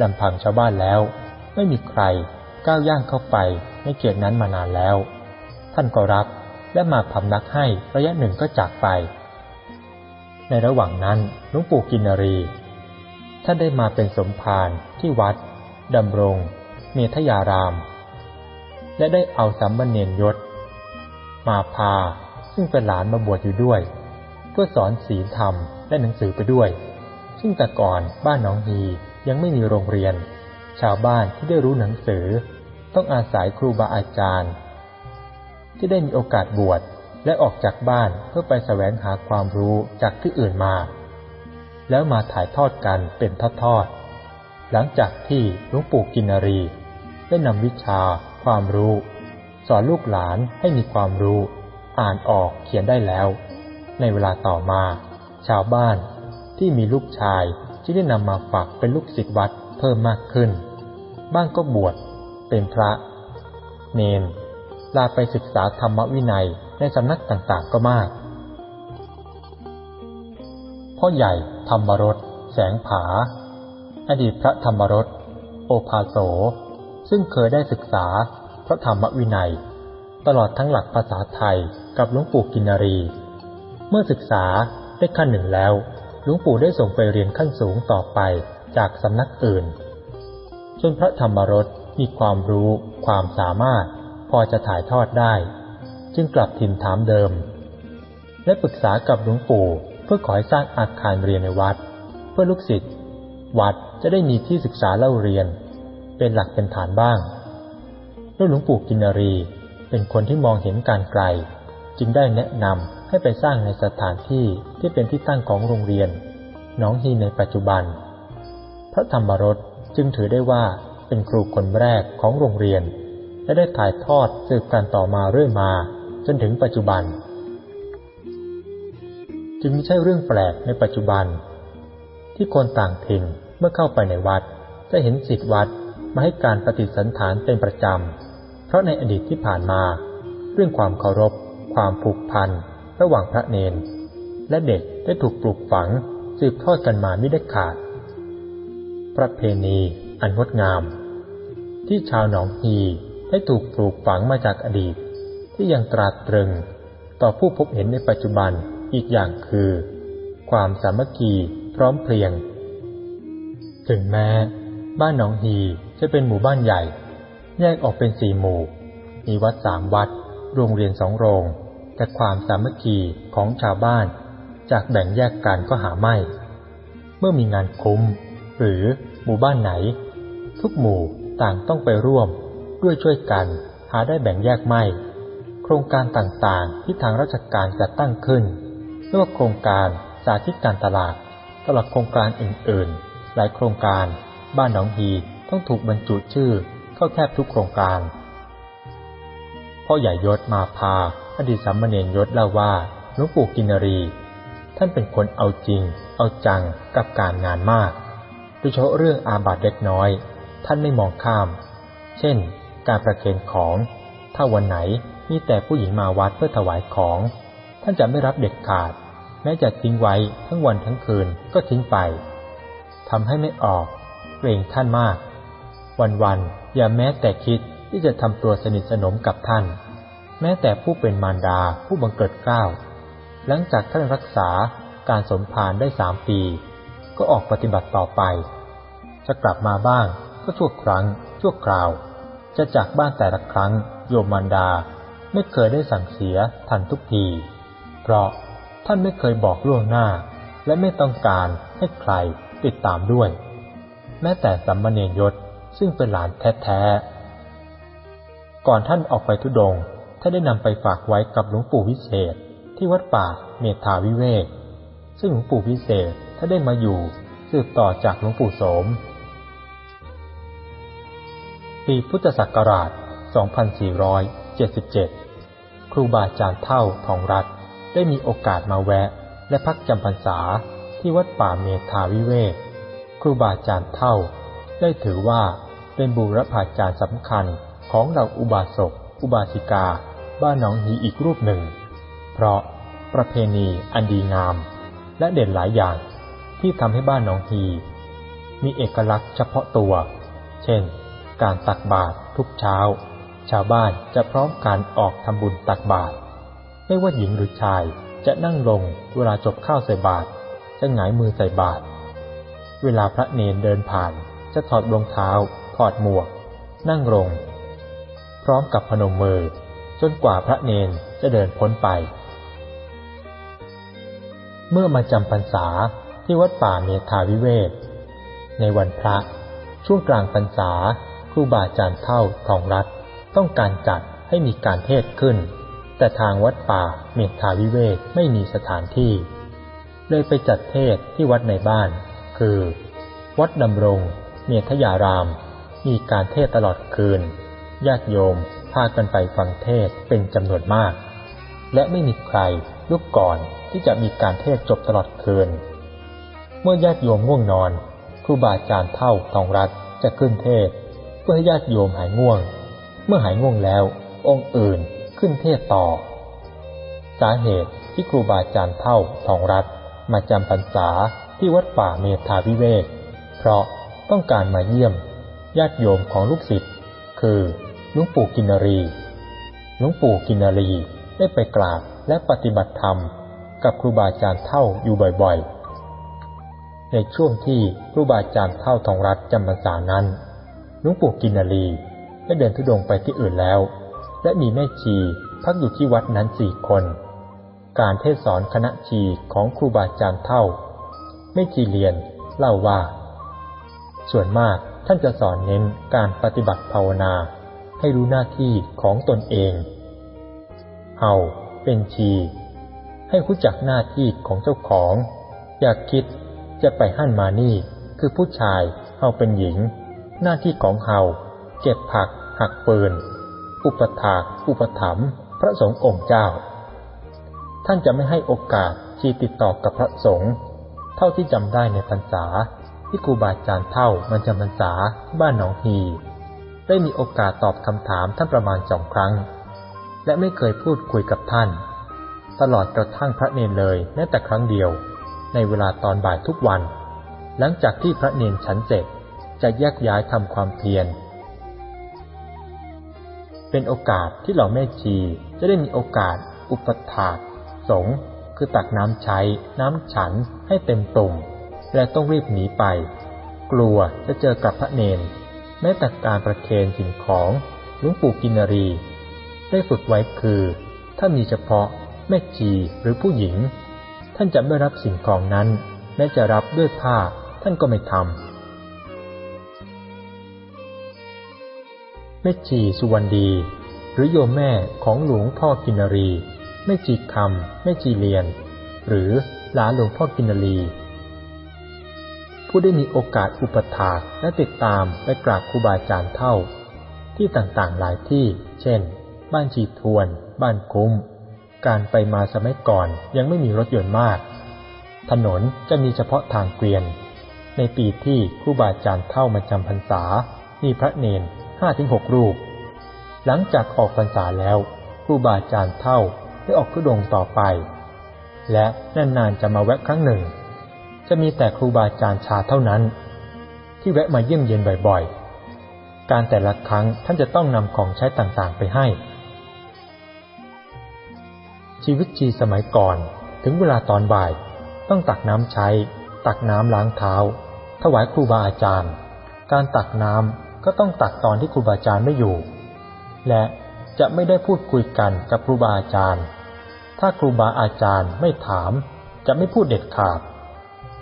ลำพังชาวบ้านแล้ว ไม่มีใครก้าวย่างเข้าไปในเขตนั้นมานานแล้ว ท่านก็รับและมาพำนักให้ระยะหนึ่งก็จากไป ในระหว่างนั้นหลวงปู่กินรี ท่านได้มาเป็นสมภารที่วัดดำรง เมธยาราม และได้เอาสัมบันเนนยศ มาพาซึ่งเป็นหลานมาบวชอยู่ด้วย เพื่อสอนศีลธรรมและหนังสือไปด้วย ซึ่งแต่ก่อนบ้านน้องฮียังไม่มีโรงเรียน ชาวบ้านที่ได้รู้หนังสือ ต้องอาศัยครูบาอาจารย์ ที่ได้มีโอกาสบวชและออกจากบ้านเพื่อไปแสวงหาความรู้จากที่อื่นมา แล้วมาถ่ายทอดกันเป็นทอดๆหลังจากที่หลวงปู่กินรี ได้นำวิชา ความรู้ สอนลูกหลานให้มีความรู้ อ่านออกเขียนได้แล้ว ในเวลาต่อมา ชาวบ้าน ที่มีลูกชายที่ได้นำมาฝากเป็นลูกศิษย์วัดเพิ่มมากขึ้น บ้างก็บวชเป็นพระ เนนลาไปศึกษาธรรมวินัยในสำนักต่างๆก็มาก พ่อใหญ่ธรรมรสแสงผา อดีตพระธรรมรสโอภาโส ซึ่งเคยได้ศึกษาพระธรรมวินัย ตลอดทั้งหลักภาษาไทยกับหลวงปู่กินรี เมื่อศึกษาได้ขั้นหนึ่งแล้ว หลวงปู่ได้ส่งไปเรียนขั้นสูงต่อไปจากสำนักอื่น จนพระธรรมรสมีความรู้ความสามารถพอจะถ่ายทอดได้ จึงกลับถิ่นฐานเดิมและปรึกษากับหลวงปู่เพื่อขอให้สร้างอาคารเรียนในวัด เพื่อลูกศิษย์วัดจะได้มีที่ศึกษาเล่าเรียน เป็นหลักเป็นฐานบ้างด้วยหลวงปู่กินรี เป็นคนที่มองเห็นการไกล จึงได้แนะนำ ให้ไปสร้างในสถานที่ที่เป็นที่ตั้งของโรงเรียนน้องฮีในปัจจุบัน พระธรรมรสจึงถือได้ว่าเป็นครูคนแรกของโรงเรียน และได้ถ่ายทอดสืบกันต่อมาเรื่อยมา จนถึงปัจจุบัน จึงไม่ใช่เรื่องแปลกในปัจจุบัน ที่คนต่างถิ่นเมื่อเข้าไปในวัด จะเห็นสิทธิวัดมาให้การปฏิสันฐานเป็นประจำ เพราะในอดีตที่ผ่านมา เรื่องความเคารพ ความผูกพัน ระหว่างพระเนน และเด็กได้ถูกปลูกฝังสืบทอดกันมาไม่ได้ขาด ประเพณีอันงดงาม ที่ชาวหนองฮีได้ถูกปลูกฝังมาจากอดีต ที่ยังตราตรึงต่อผู้พบเห็นในปัจจุบันอีกอย่างคือ ความสามัคคีพร้อมเพรียง ถึงแม้บ้านหนองฮีจะเป็นหมู่บ้านใหญ่ แยกออกเป็นสี่หมู่ มีวัดสามวัด โรงเรียนสองโรง แต่ความสามัคคีของชาวบ้าน จากแบ่งแยกกันก็หาไม่ เมื่อมีงานคุ้ม หรือหมู่บ้านไหน ทุกหมู่ต่างต้องไปร่วม ด้วยช่วยกันหาได้แบ่งแยกไม่ โครงการต่างๆ ที่ทางราชการจัดตั้งขึ้นไม่ว่าโครงการสาธิตการตลาดตลอดโครงการอื่นๆ หลายโครงการ บ้านหนองฮีต้องถูกบรรจุชื่อเข้าแทบทุกโครงการพ่อใหญ่ยศมาพา อดีตสามเณรยศเล่าว่าหลวงปู่กินรี ท่านเป็นคนเอาจริง เอาจังกับการงานมาก โดยเฉพาะเรื่องอาบัติเล็กน้อย ท่านไม่มองข้าม เช่น การประเคนของ ถ้าวันไหนมีแต่ผู้หญิงมาวัดเพื่อถวายของ ท่านจะไม่รับเด็ดขาด แม้จะทิ้งไว้ทั้งวันทั้งคืนก็ทิ้งไปทำให้ไม่ออกเกรงท่านมาก วันๆอย่าแม้แต่คิดที่จะทำตัวสนิทสนมกับท่าน แม้แต่ผู้เป็นมารดาผู้บังเกิดเกล้าหลังจากท่านรักษาการสมภารได้สามปี ก็ออกปฏิบัติต่อไป จะกลับมาบ้างก็ชั่วครั้งชั่วคราว จะจากบ้านแต่ละครั้งโยมมารดาไม่เคยได้สั่งเสียทันทุกที เพราะท่านไม่เคยบอกล่วงหน้า และไม่ต้องการให้ใครติดตามด้วย แม้แต่สัมมาเนยศซึ่งเป็นหลานแท้ๆ ก่อนท่านออกไปทุดง ท่านได้นำไปฝากไว้กับหลวงปู่วิเศษ ที่วัดป่าเมธาวิเวก ซึ่งหลวงปู่วิเศษถ้าได้มาอยู่สืบต่อจากหลวงปู่โสม ปีพุทธศักราช 2477 ครูบาอาจารย์เท่าทองรัฐได้มีโอกาสมาแวะ และพักจำพรรษาที่วัดป่าเมธาวิเวก ครูบาอาจารย์เท่า ได้ถือว่าเป็นบูรพาจารย์สำคัญของเราอุบาสกอุบาสิกา บ้านหนองหีอีกรูปหนึ่ง เพราะประเพณีอันดีงาม และเด่นหลายอย่างที่ทำให้บ้านหนองฮีมีเอกลักษณ์เฉพาะตัว เช่น การตักบาตรทุกเช้า ชาวบ้านจะพร้อมการออกทำบุญตักบาตรไม่ว่าหญิงหรือชายจะนั่งลงเวลาจบข้าวใส่บาตรจะหงายมือใส่บาตรเวลาพระเนนเดินผ่าน จะถอดรองเท้า ถอดหมวก นั่งลง พร้อมกับพนมมือ จนกว่าพระเนนจะเดินพ้นไป เมื่อมาจำพรรษาที่วัดป่าเมธาวิเวศในวันพระช่วงกลางพรรษาครูบาอาจารย์เท่าทองรัตต้องการจัดให้มีการเทศขึ้น แต่ทางวัดป่าเมธาวิเวศไม่มีสถานที่ เลยไปจัดเทศที่วัดในบ้าน คือ วัดดำรง เมธยาราม มีการเทศตลอดคืนญาติโยมากันไปฟังเทศเป็นจำนวนมาก และไม่มีใครลุกก่อนที่จะมีการเทศจบตลอดคืน เมื่อญาติโยมง่วงนอนครูบาอาจารย์เท่าทองรัฐจะขึ้นเทศ เพื่อให้ญาติโยมหายง่วง เมื่อหายง่วงแล้ว องค์อื่นขึ้นเทศต่อ สาเหตุที่ครูบาอาจารย์เท่าทองรัฐมาจำพรรษาที่วัดป่าเมธาวิเวกเพราะต้องการมาเยี่ยมญาติโยมของลูกศิษย์คือ ลวงปู่กินรี หลวงปู่กินรีได้ไปกราบและปฏิบัติธรรม กับครูบาอาจารย์เท่าอยู่บ่อยๆ ในช่วงที่ครูบาอาจารย์เท่าทองรัฐจำพรรษานั้น หลวงปู่กินารีได้เดินทุดงไปที่อื่นแล้ว และมีแม่ชีพักอยู่ที่วัดนั้นสี่คน การเทศสอนคณะชีของครูบาอาจารย์เท่า ไม่ชีเรียนเล่าว่า ส่วนมากท่านจะสอนเน้นการปฏิบัติภาวนา ให้รู้หน้าที่ของตนเองเฮาเป็นชี ให้รู้จักหน้าที่ของเจ้าของ อยากคิดจะไปหั่นมานี่ คือผู้ชายเฮาเป็นหญิง หน้าที่ของเฮาเก็บผัก หักปืน อุปถาก อุปถัมภ์พระสงฆ์องค์เจ้า ท่านจะไม่ให้โอกาสชีติดต่อกับพระสงฆ์เท่าที่จำได้ในพรรษาที่ครูบาอาจารย์เท่ามันจำพรรษาบ้านหนองฮี ได้มีโอกาสตอบคำถามท่านประมาณสองครั้ง และไม่เคยพูดคุยกับท่าน ตลอดกระทั่งพระเนรเลยแม้แต่ครั้งเดียว ในเวลาตอนบ่ายทุกวัน หลังจากที่พระเนนฉันเสร็จจะแยกย้ายทำความเพียรเป็นโอกาสที่เหล่าแม่ชีจะได้มีโอกาส อุปถากสงคือตักน้ำใช้ น้ำฉันให้เต็มตุ่มและต้องรีบหนีไป กลัวจะเจอกับพระเนน แม้แต่การประเคนสิ่งของหลวงปู่กินรี ได้ฝึกไว้คือ ถ้ามีเฉพาะแม่ชีหรือผู้หญิง ท่านจะไม่รับสิ่งของนั้น แม้จะรับด้วยผ้าท่านก็ไม่ทำแม่ชีสุวรรณดี หรือโยมแม่ของหลวงพ่อกินรีแม่จีคำแม่จีเลียน หรือหลานหลวงพ่อกินรี ผู้ได้มีโอกาสอุปถากและติดตามไปกราบครูบาอาจารย์เท่า ที่ต่างๆหลายที่ เช่น บ้านชีทวน บ้านคุ้ม การไปมาสมัยก่อนยังไม่มีรถยนต์มาก ถนนจะมีเฉพาะทางเกวียน ในปีที่ครูบาอาจารย์เท่ามาจำพรรษา มีพระเนนห้าถึงหกรูป หลังจากออกพรรษาแล้วครูบาอาจารย์เท่าได้ออกทุดงต่อไป และนานๆจะมาแวะครั้งหนึ่ง จะมีแต่ครูบาอาจารย์ชาเท่านั้น ที่แวะมาเยี่ยมเยียนบ่อยๆ การแต่ละครั้งท่านจะต้องนำของใช้ต่างๆไปให้ ชีวิตชีสมัยก่อน ถึงเวลาตอนบ่าย ต้องตักน้ำใช้ ตักน้ำล้างเท้า ถวายครูบาอาจารย์ การตักน้ำก็ต้องตักตอนที่ครูบาอาจารย์ไม่อยู่ และจะไม่ได้พูดคุยกันกับครูบาอาจารย์ ถ้าครูบาอาจารย์ไม่ถาม จะไม่พูดเด็ดขาด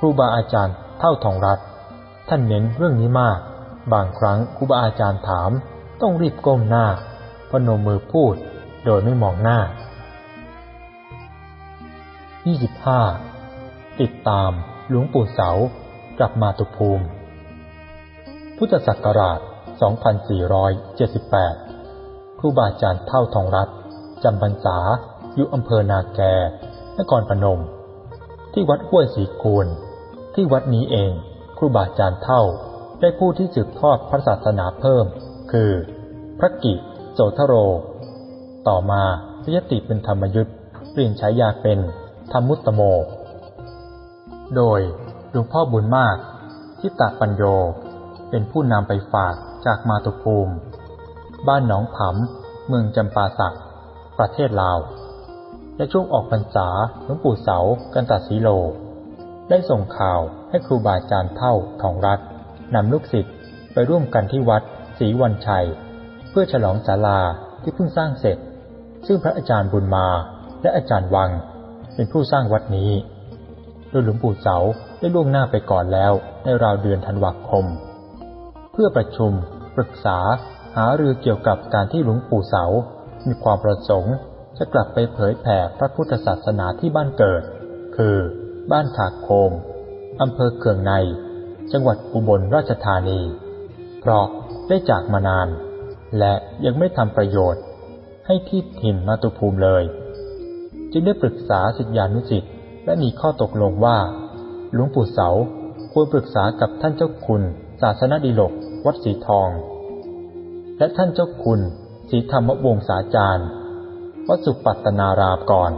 รูบาอาจารย์เท่าทองรัฐท่านเน้นเรื่องนี้มาก บางครั้งครูบาอาจารย์ถาม ต้องรีบก้มหน้าพนมมือพูดโดยไม่มองหน้า 25 ติดตามหลวงปู่เสากลับมาตุภูมิ พุทธศักราช 2478 ครูบาอาจารย์เท่าทองรัตจำพรรษาอยู่อำเภอนาแก นครพนม ที่วัดห้วยสีกูล ที่วัดนี้เอง ครูบาอาจารย์เท่าได้ผู้ที่สืบทอดพระศาสนาเพิ่ม คือ พระกิโสทโร ต่อมาพยติเป็นธรรมยุทธ์เปลี่ยนฉายาเป็นธรรมุตตโม โดยหลวงพ่อบุญมากทิตาปัญโย เป็นผู้นำไปฝากจากมาตุภูมิ บ้านหนองผำเมืองจำปาสัก ประเทศลาว และช่วงออกพรรษาหลวงปู่เสา กันตัดสีโล ได้ส่งข่าวให้ครูบาอาจารย์เท่าทองรัตนำลูกศิษย์ไปร่วมกันที่วัดศรีวันชัย เพื่อฉลองศาลาที่เพิ่งสร้างเสร็จ ซึ่งพระอาจารย์บุญมาและอาจารย์วัง เป็นผู้สร้างวัดนี้ โดยหลวงปู่เสาได้ล่วงหน้าไปก่อนแล้วในราวเดือนธันวาคม เพื่อประชุม ปรึกษาหารือเกี่ยวกับการที่หลวงปู่เสา มีความประสงค์จะกลับไปเผยแผ่พระพุทธศาสนาที่บ้านเกิด คือ บ้านถากโคมอำเภอเขื่องใน จังหวัดอุบลราชธานี เพราะได้จากมานาน และยังไม่ทำประโยชน์ ให้ที่ถิ่นมาตุภูมิเลย จึงได้ปรึกษาสิทธิานุสิทธิ์และมีข้อตกลงว่า หลวงปู่เสาควรปรึกษากับท่านเจ้าคุณ ศาสนดีลกวัดสีทอง และท่านเจ้าคุณศรีธรรมวงศาจารย์วัดสุปัตตนารามก่อน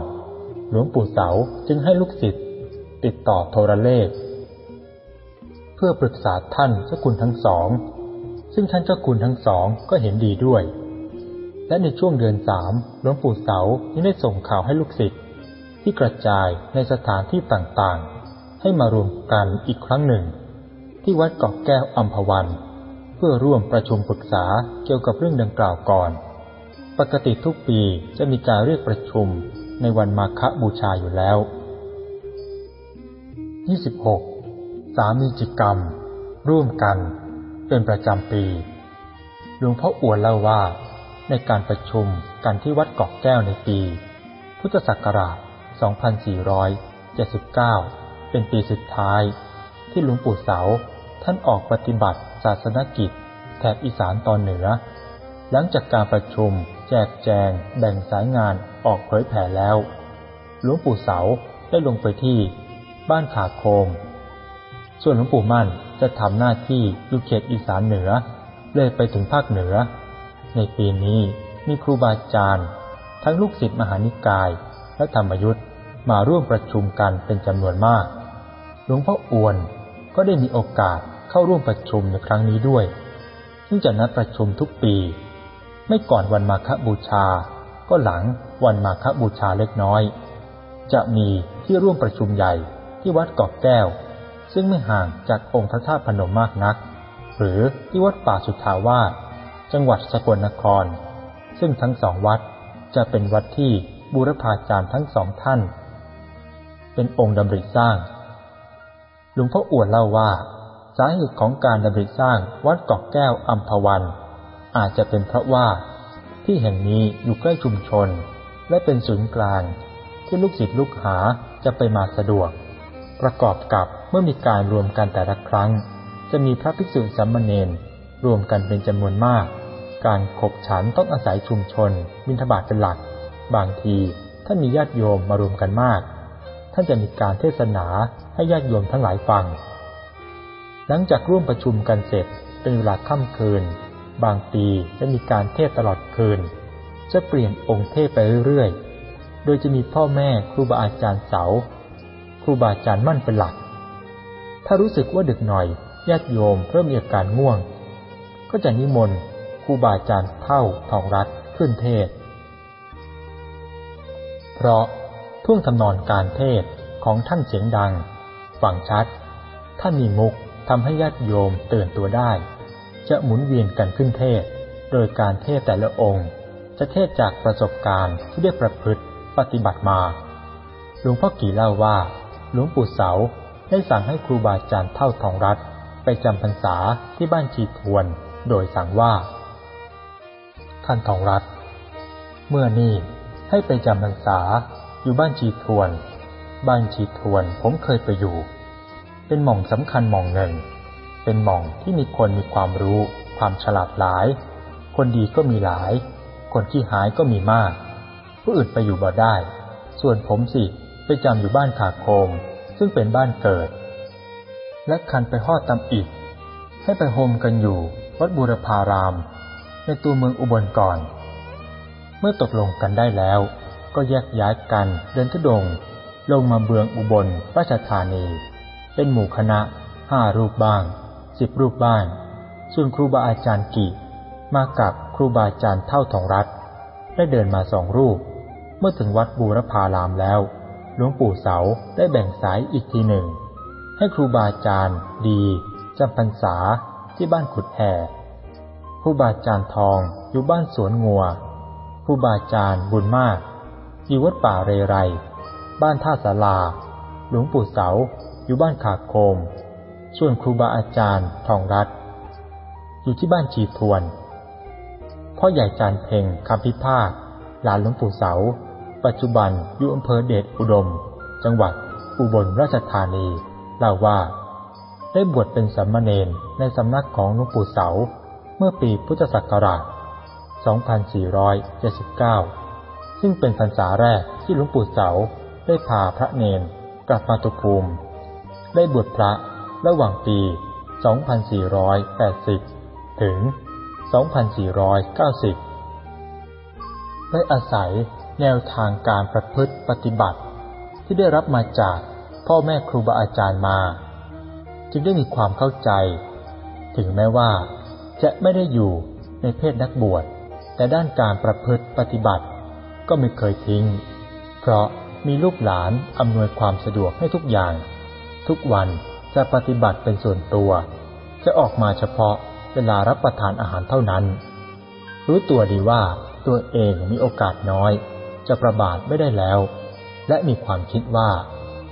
หลวงปู่เสาจึงให้ลูกศิษย์ ติดต่อโทรเลข เพื่อปรึกษาท่านเจ้าคุณทั้งสอง ซึ่งท่านเจ้าคุณทั้งสองก็เห็นดีด้วย และในช่วงเดือนสามหลวงปู่เสายังได้ส่งข่าวให้ลูกศิษย์ที่กระจายในสถานที่ต่างๆ ให้มารวมกันอีกครั้งหนึ่ง ที่วัดเกาะแก้วอัมพวัน เพื่อร่วมประชุมปรึกษาเกี่ยวกับเรื่องดังกล่าวก่อน ปกติทุกปีจะมีการเรียกประชุมในวันมาฆบูชาอยู่แล้ว 26. สามีจิกรรม ร่วมกัน เป็นประจำปี หลวงพ่ออวนเล่าว่า ในการประชุมกันที่วัดเกาะแก้วในปี พุทธศักราช 2479 เป็นปีสุดท้าย ที่หลวงปู่เสา ท่านออกปฏิบัติศาสนกิจ แถบอีสานตอนเหนือ หลังจากการประชุมแจกแจงแบ่งสายงานออกเผยแผ่แล้ว หลวงปู่เสาได้ลงไปที่ บ้านขาโคมส่วนหลวงปู่มั่นจะทำหน้าที่อยู่เขตอีสานเหนือเลยไปถึงภาคเหนือ ในปีนี้มีครูบาอาจารย์ ทั้งลูกศิษย์มหานิกาย และธรรมยุทธ์มาร่วมประชุมกันเป็นจำนวนมาก หลวงพ่ออวนก็ได้มีโอกาสเข้าร่วมประชุมในครั้งนี้ด้วย ซึ่งจะนัดประชุมทุกปี ไม่ก่อนวันมาฆบูชา ก็หลังวันมาฆบูชาเล็กน้อย จะมีที่ร่วมประชุมใหญ่ ที่วัดกาะแก้ว ซึ่งไม่ห่างจากองค์พระธาตุพนมมากนัก หรือที่วัดป่าสุทธาวาสจังหวัดสกลนคร ซึ่งทั้งสองวัดจะเป็นวัดที่บูรพาจารย์ทั้งสองท่าน เป็นองค์ดำริสร้าง หลวงพ่ออวดเล่าว่า สาเหตุของการดำริสร้างวัดกาะแก้วอัมพวัน อาจจะเป็นเพราะว่าที่แห่งนี้อยู่ใกล้ชุมชน และเป็นศูนย์กลางที่ลูกศิษย์ลูกหาจะไปมาสะดวก ประกอบกับเมื่อมีการรวมกันแต่ละครั้ง จะมีพระภิกษุสามเณรรวมกันเป็นจำนวนมาก การขบฉันต้องอาศัยชุมชนบิณฑบาตเป็นหลัก บางทีถ้ามีญาติโยมมารวมกันมาก ท่านจะมีการเทศนาให้ญาติโยมทั้งหลายฟัง หลังจากร่วมประชุมกันเสร็จเป็นเวลาค่ำคืน บางปีจะมีการเทศตลอดคืน จะเปลี่ยนองค์เทศไปเรื่อยๆ โดยจะมีพ่อแม่ครูบาอาจารย์เสา รูบาอาจารย์มั่นเป็นหลัก ถ้ารู้สึกว่าดึกหน่อยญาติโยมเริ่มมีอาการง่วง ก็จะนิมนต์ครูบาอาจารย์เท่าทองรัตขึ้นเทศ เพราะท่วงทำนอนการเทศของท่านเสียงดัง ฟังชัดท่านมีมุกทำให้ญาติโยมตื่นตัวได้ จะหมุนเวียนกันขึ้นเทศ โดยการเทศแต่ละองค์ จะเทศจากประสบการณ์ที่ได้ประพฤติปฏิบัติมา หลวงพ่อกี่เล่าว่า หลวงปู่เสาได้สั่งให้ครูบาอาจารย์เท่าทองรัตไปจำพรรษาที่บ้านชีทวน โดยสั่งว่า ท่านทองรัตเมื่อนี้ให้ไปจำพรรษาอยู่บ้านชีทวน บ้านชีทวนผมเคยไปอยู่ เป็นหม่องสำคัญหม่องหนึ่ง เป็นหม่องที่มีคนมีความรู้ ความฉลาดหลาย คนดีก็มีหลาย คนที่หายก็มีมาก ผู้อื่นไปอยู่บ่ได้ ส่วนผมสิ ไปจำอยู่บ้านขาโคม ซึ่งเป็นบ้านเกิด และคันไปหอดตำอิดให้ไปโฮมกันอยู่วัดบูรพาราม ในตัวเมืองอุบลก่อน เมื่อตกลงกันได้แล้ว ก็แยกย้ายกันเดินทุดง ลงมาเบืองอุบลราชธานี เป็นหมู่คณะห้ารูปบ้างสิบรูปบ้างส่วนครูบาอาจารย์กิมากับครูบาอาจารย์เท่าทองรัฐได้เดินมาสองรูป เมื่อถึงวัดบูรพารามแล้ว หลวงปู่เสาได้แบ่งสายอีกทีหนึ่ง ให้ครูบาอาจารย์ ดีจำพรรษาที่บ้านขุดแห่ครูบาอาจารย์ทองอยู่บ้านสวนงัวครูบาอาจารย์บุญมากอยู่วัดป่าเรไร บ้านท่าสาลา หลวงปู่เสาอยู่บ้านขาโคม ส่วนครูบาอาจารย์ทองรัตอยู่ที่บ้านจีทวนพ่อใหญ่จานเพ่งคำพิพากหลานหลวงปู่เสา ปัจจุบันอยู่อำเภอเดชอุดม จังหวัดอุบลราชธานี เล่าว่า ได้บวชเป็นสัมมาเนนในสำนักของหลวงปู่เสา เมื่อปีพุทธศักราช 2479 ซึ่งเป็นพรรษาแรกที่หลวงปู่เสาได้พาพระเนนกลับมาตุภูมิ ได้บวชพระระหว่างปี 2480 ถึง 2490 ได้อาศัย แนวทางการประพฤติปฏิบัติ ที่ได้รับมาจากพ่อแม่ครูบาอาจารย์มา จึงได้มีความเข้าใจ ถึงแม้ว่าจะไม่ได้อยู่ในเพศนักบวช แต่ด้านการประพฤติปฏิบัติ ก็ไม่เคยทิ้ง เพราะมีลูกหลานอำนวยความสะดวกให้ทุกอย่าง ทุกวันจะปฏิบัติเป็นส่วนตัว จะออกมาเฉพาะเวลารับประทานอาหารเท่านั้น รู้ตัวดีว่าตัวเองมีโอกาสน้อย จะประบาทไม่ได้แล้ว และมีความคิดว่า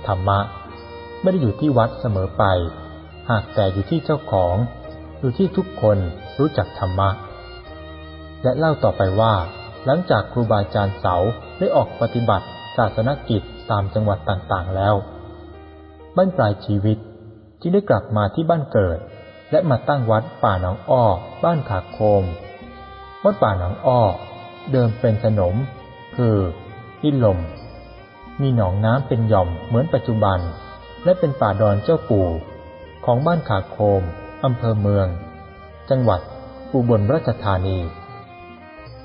ธรรมะ ไม่ได้อยู่ที่วัดเสมอไป หากแต่อยู่ที่เจ้าของ อยู่ที่ทุกคนรู้จักธรรมะ และเล่าต่อไปว่า หลังจากครูบาอาจารย์เสาได้ออกปฏิบัติศาสนกิจตามจังหวัดต่างๆแล้วบ้านปลายชีวิตจึงได้กลับมาที่บ้านเกิด และมาตั้งวัดป่าหนองอ้อ บ้านขาโคม วัดป่าหนองอ้อ เดิมเป็นสนม คือที่ลม มีหนองน้ำเป็นหย่อมเหมือนปัจจุบัน และเป็นป่าดอนเจ้าปู่ ของบ้านขาโคมอำเภอเมือง จังหวัดอุบลราชธานี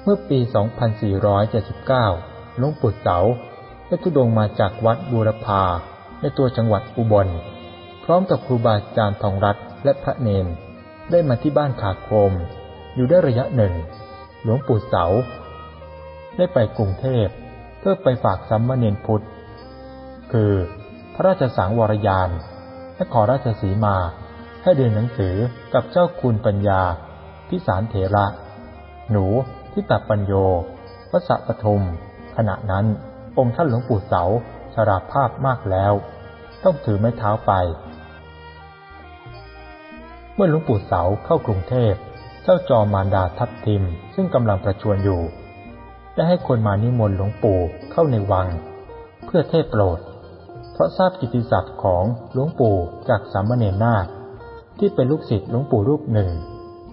เมื่อปี 2479หลวงปู่เสาได้ทุดงมาจากวัดบูรพาในตัวจังหวัดอุบล พร้อมกับครูบาอาจารย์ทองรัตและพระเนนได้มาที่บ้านขาโคม อยู่ได้ระยะหนึ่ง หลวงปู่เสา ได้ไปกรุงเทพ เพื่อไปฝากสัมมเนนพุทธ คือ พระราชสังวรยานและขอราชสีมา ให้เรียนหนังสือกับเจ้าคุณปัญญา พิสารเถระ หนูที่ตัปัญโยวัสปทุม ขณะนั้น องค์ท่านหลวงปู่เสาชราภาพมากแล้ว ต้องถือไม้เท้าไป เมื่อหลวงปู่เสาเข้ากรุงเทพ เจ้าจอมารดาทับทิม ซึ่งกำลังประชวรอยู่ ได้ให้คนมานิมนต์หลวงปู่เข้าในวัง เพื่อเทศโปรด เพราะทราบกิติศัพท์ของหลวงปู่จากสามเณรนาคที่เป็นลูกศิษย์หลวงปู่รูปหนึ่ง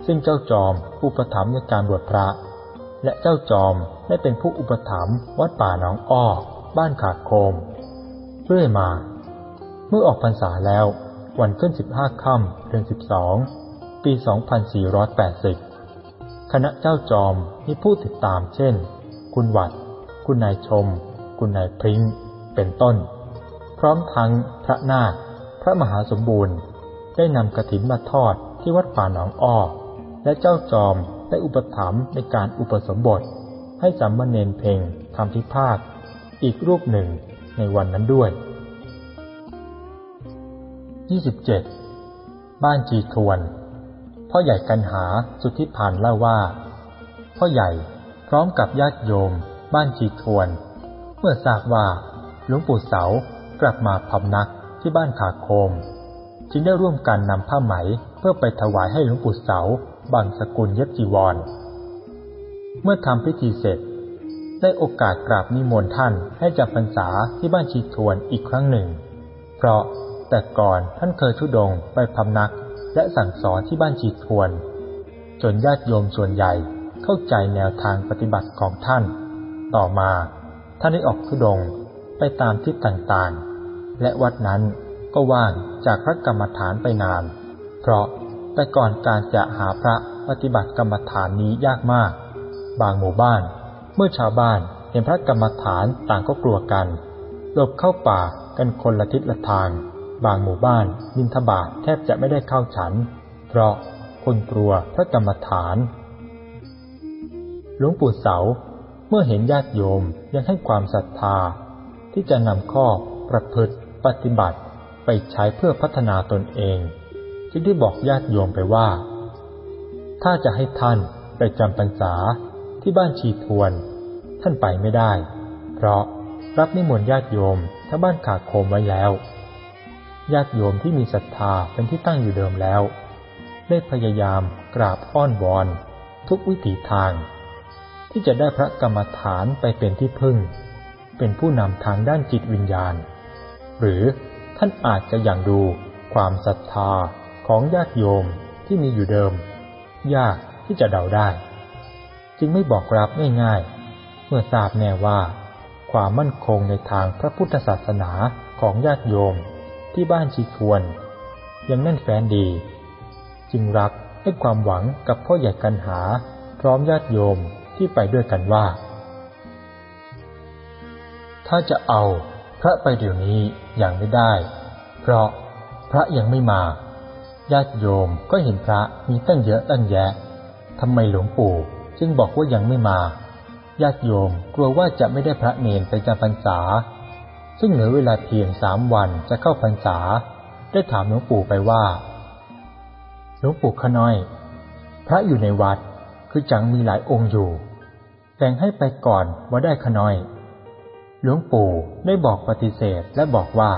ซึ่งเจ้าจอมอุปถัมภ์ในการบวชพระ และเจ้าจอมได้เป็นผู้อุปถัมภ์วัดป่าหนองอ้อบ้านขาดโคมเรื่อยมา เมื่อออกพรรษาแล้ว วันขึ้นสิบห้าค่ำเดือนสิบสองปีสองพันสี่ร้อยแปดสิบคณะเจ้าจอมมีผู้ติดตามเช่น คุณวัด คุณนายชม คุณนายพริ้ง เป็นต้น พร้อมทั้งพระนาค พระมหาสมบูรณ์ ได้นำกระถินมาทอดที่วัดป่าหนองอ้อ และเจ้าจอมได้อุปถัมภ์ในการอุปสมบท ให้สามเณรเพงคำพิพากอีกรูปหนึ่งในวันนั้นด้วย 27. บ้านจีทวน พ่อใหญ่กันหาสุทธิพันธ์เล่าว่า พ่อใหญ่ พร้อมกับญาติโยม บ้านจีทวน เมื่อทราบว่าหลวงปู่เสากลับมาพำนักที่บ้านขาโคม จึงได้ร่วมกันนำผ้าไหมเพื่อไปถวายให้หลวงปู่เสาบางสกุลเย็บจีวร เมื่อทำพิธีเสร็จ ได้โอกาสกราบนิมนต์ท่านให้จำพรรษาที่บ้านชีทวนอีกครั้งหนึ่ง เพราะแต่ก่อนท่านเคยทุดงไปพำนักและสั่งสอนที่บ้านจีทวน จนญาติโยมส่วนใหญ่ เข้าใจแนวทางปฏิบัติของท่าน ต่อมาท่านได้ออกทุดงไปตามทิศต่างๆ และวัดนั้นก็ว่างจากพระกรรมฐานไปนาน เพราะแต่ก่อนการจะหาพระปฏิบัติกรรมฐานนี้ยากมาก บางหมู่บ้าน เมื่อชาวบ้านเห็นพระกรรมฐานต่างก็กลัวกัน หลบเข้าป่ากันคนละทิศละทาง บางหมู่บ้านมินทบาทแทบจะไม่ได้เข้าฉัน เพราะคนกลัวพระกรรมฐาน หลวงปู่เสาเมื่อเห็นญาติโยมยังให้ความศรัทธา ที่จะนำข้อประพฤติปฏิบัติไปใช้เพื่อพัฒนาตนเอง จึงได้บอกญาติโยมไปว่า ถ้าจะให้ท่านไปจำพรรษาที่บ้านชีทวน ท่านไปไม่ได้ เพราะรับนิมนต์ญาติโยมทั้งบ้านขาโคมไว้แล้ว ญาติโยมที่มีศรัทธาเป็นที่ตั้งอยู่เดิมแล้ว ได้พยายามกราบอ้อนวอนทุกวิถีทาง ที่จะได้พระกรรมฐานไปเป็นที่พึ่ง เป็นผู้นำทางด้านจิตวิญญาณ หรือท่านอาจจะอย่างดูความศรัทธาของญาติโยมที่มีอยู่เดิม ยากที่จะเดาได้ จึงไม่บอกรับง่ายๆ เมื่อทราบแน่ว่า ความมั่นคงในทางพระพุทธศาสนาของญาติโยมที่บ้านชีทวน ยังแน่นแฟ้นดี จึงรับให้ความหวังกับพ่อใหญ่กันหา พร้อมญาติโยม ที่ไปด้วยกันว่า ถ้าจะเอาพระไปเดี๋ยวนี้อย่างไม่ได้ เพราะพระยังไม่มา ญาติโยมก็เห็นพระมีตั้งเยอะตั้งแยะทำไมหลวงปู่จึงบอกว่ายังไม่มา ญาติโยมกลัวว่าจะไม่ได้พระเนนไปจำพรรษา ซึ่งเหลือเวลาเพียงสามวันจะเข้าพรรษา ได้ถามหลวงปู่ไปว่า หลวงปู่ขน้อย พระอยู่ในวัดคือจังมีหลายองค์อยู่ แต่งให้ไปก่อนว่าได้ขน้อย หลวงปู่ได้บอกปฏิเสธและบอกว่า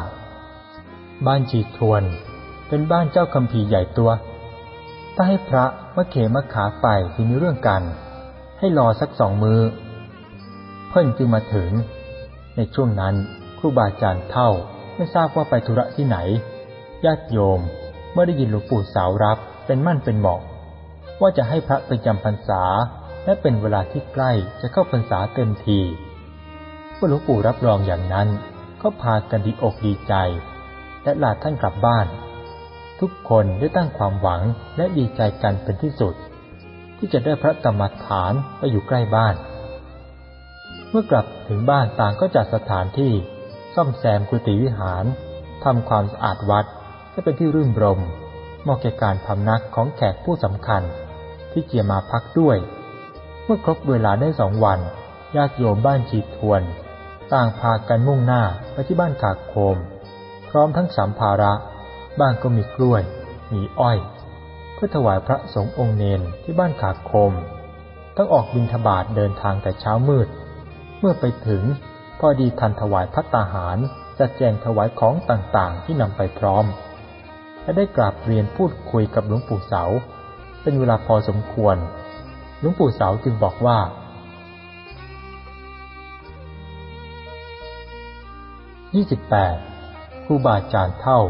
บ้านจีทวนเป็นบ้านเจ้าคำพีใหญ่ตัว ถ้าให้พระมะเขมะขาไปที่มีเรื่องกัน ให้รอสักสองมือ เพิ่นจึงมาถึง ในช่วงนั้นครูบาอาจารย์เท่าไม่ทราบว่าไปธุระที่ไหน ญาติโยมเมื่อได้ยินหลวงปู่สาวรับเป็นมั่นเป็นเหมาะ ว่าจะให้พระไปจำพรรษา และเป็นเวลาที่ใกล้จะเข้าพรรษาเต็มทีเมื่อหลวงปู่รับรองอย่างนั้น ก็พากันดีอกดีใจ และลาท่านกลับบ้าน ทุกคนได้ตั้งความหวังและดีใจกันเป็นที่สุด ที่จะได้พระกรรมฐานไปอยู่ใกล้บ้าน เมื่อกลับถึงบ้านต่างก็จัดสถานที่ซ่อมแซมกุฏิวิหารทำความสะอาดวัดให้เป็นที่รื่นรมเหมาะแก่การพำนักของแขกผู้สำคัญที่เจียมาพักด้วย มื่อครบเวลาได้สองวันญาติโยมบ้านจีทวน ต่างพากันมุ่งหน้าไปที่บ้านขากโคม พร้อมทั้งสัมภาระ บ้างก็มีกล้วย มีอ้อย เพื่อถวายพระสงฆ์องค์เนนที่บ้านขากคม ต้องออกบินทบาทเดินทางแต่เช้ามืด เมื่อไปถึงพอดีทันถวายพัตตาหารจัดแจงถวายของต่างๆ ที่นำไปพร้อม และได้กราบเรียนพูดคุยกับหลวงปู่เสา เป็นเวลาพอสมควร หลวงปู่เสาจึงบอกว่ายี่สิบแปดครูบาอาจารย์เท่า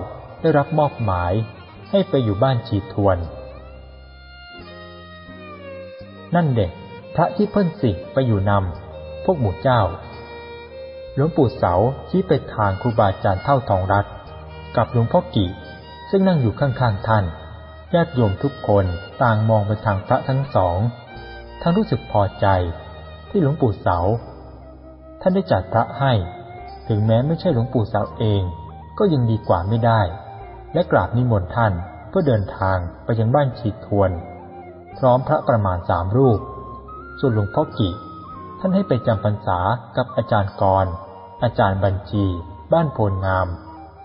ได้รับมอบหมายให้ไปอยู่บ้านจีทวน นั่นเด็กพระที่เพิ่นสิไปอยู่นำพวกหมู่เจ้า หลวงปู่เสาชี้ไปทางครูบาอาจารย์เท่าทองรัตกับหลวงพ่อกี่ซึ่งนั่งอยู่ข้างๆท่านญาติโยมทุกคนต่างมองไปทางพระทั้งสอง ทั้งรู้สึกพอใจที่หลวงปู่เสา ท่านได้จัดพระให้ ถึงแม้ไม่ใช่หลวงปู่เสาเอง ก็ยังดีกว่าไม่ได้ และกราบนิมนต์ท่านเพื่อเดินทางไปยังบ้านฉีดทวน พร้อมพระประมาณสามรูป ส่วนหลวงพ่อกิ ท่านให้ไปจำพรรษากับอาจารย์กร อาจารย์บัญชี บ้านโพลงาม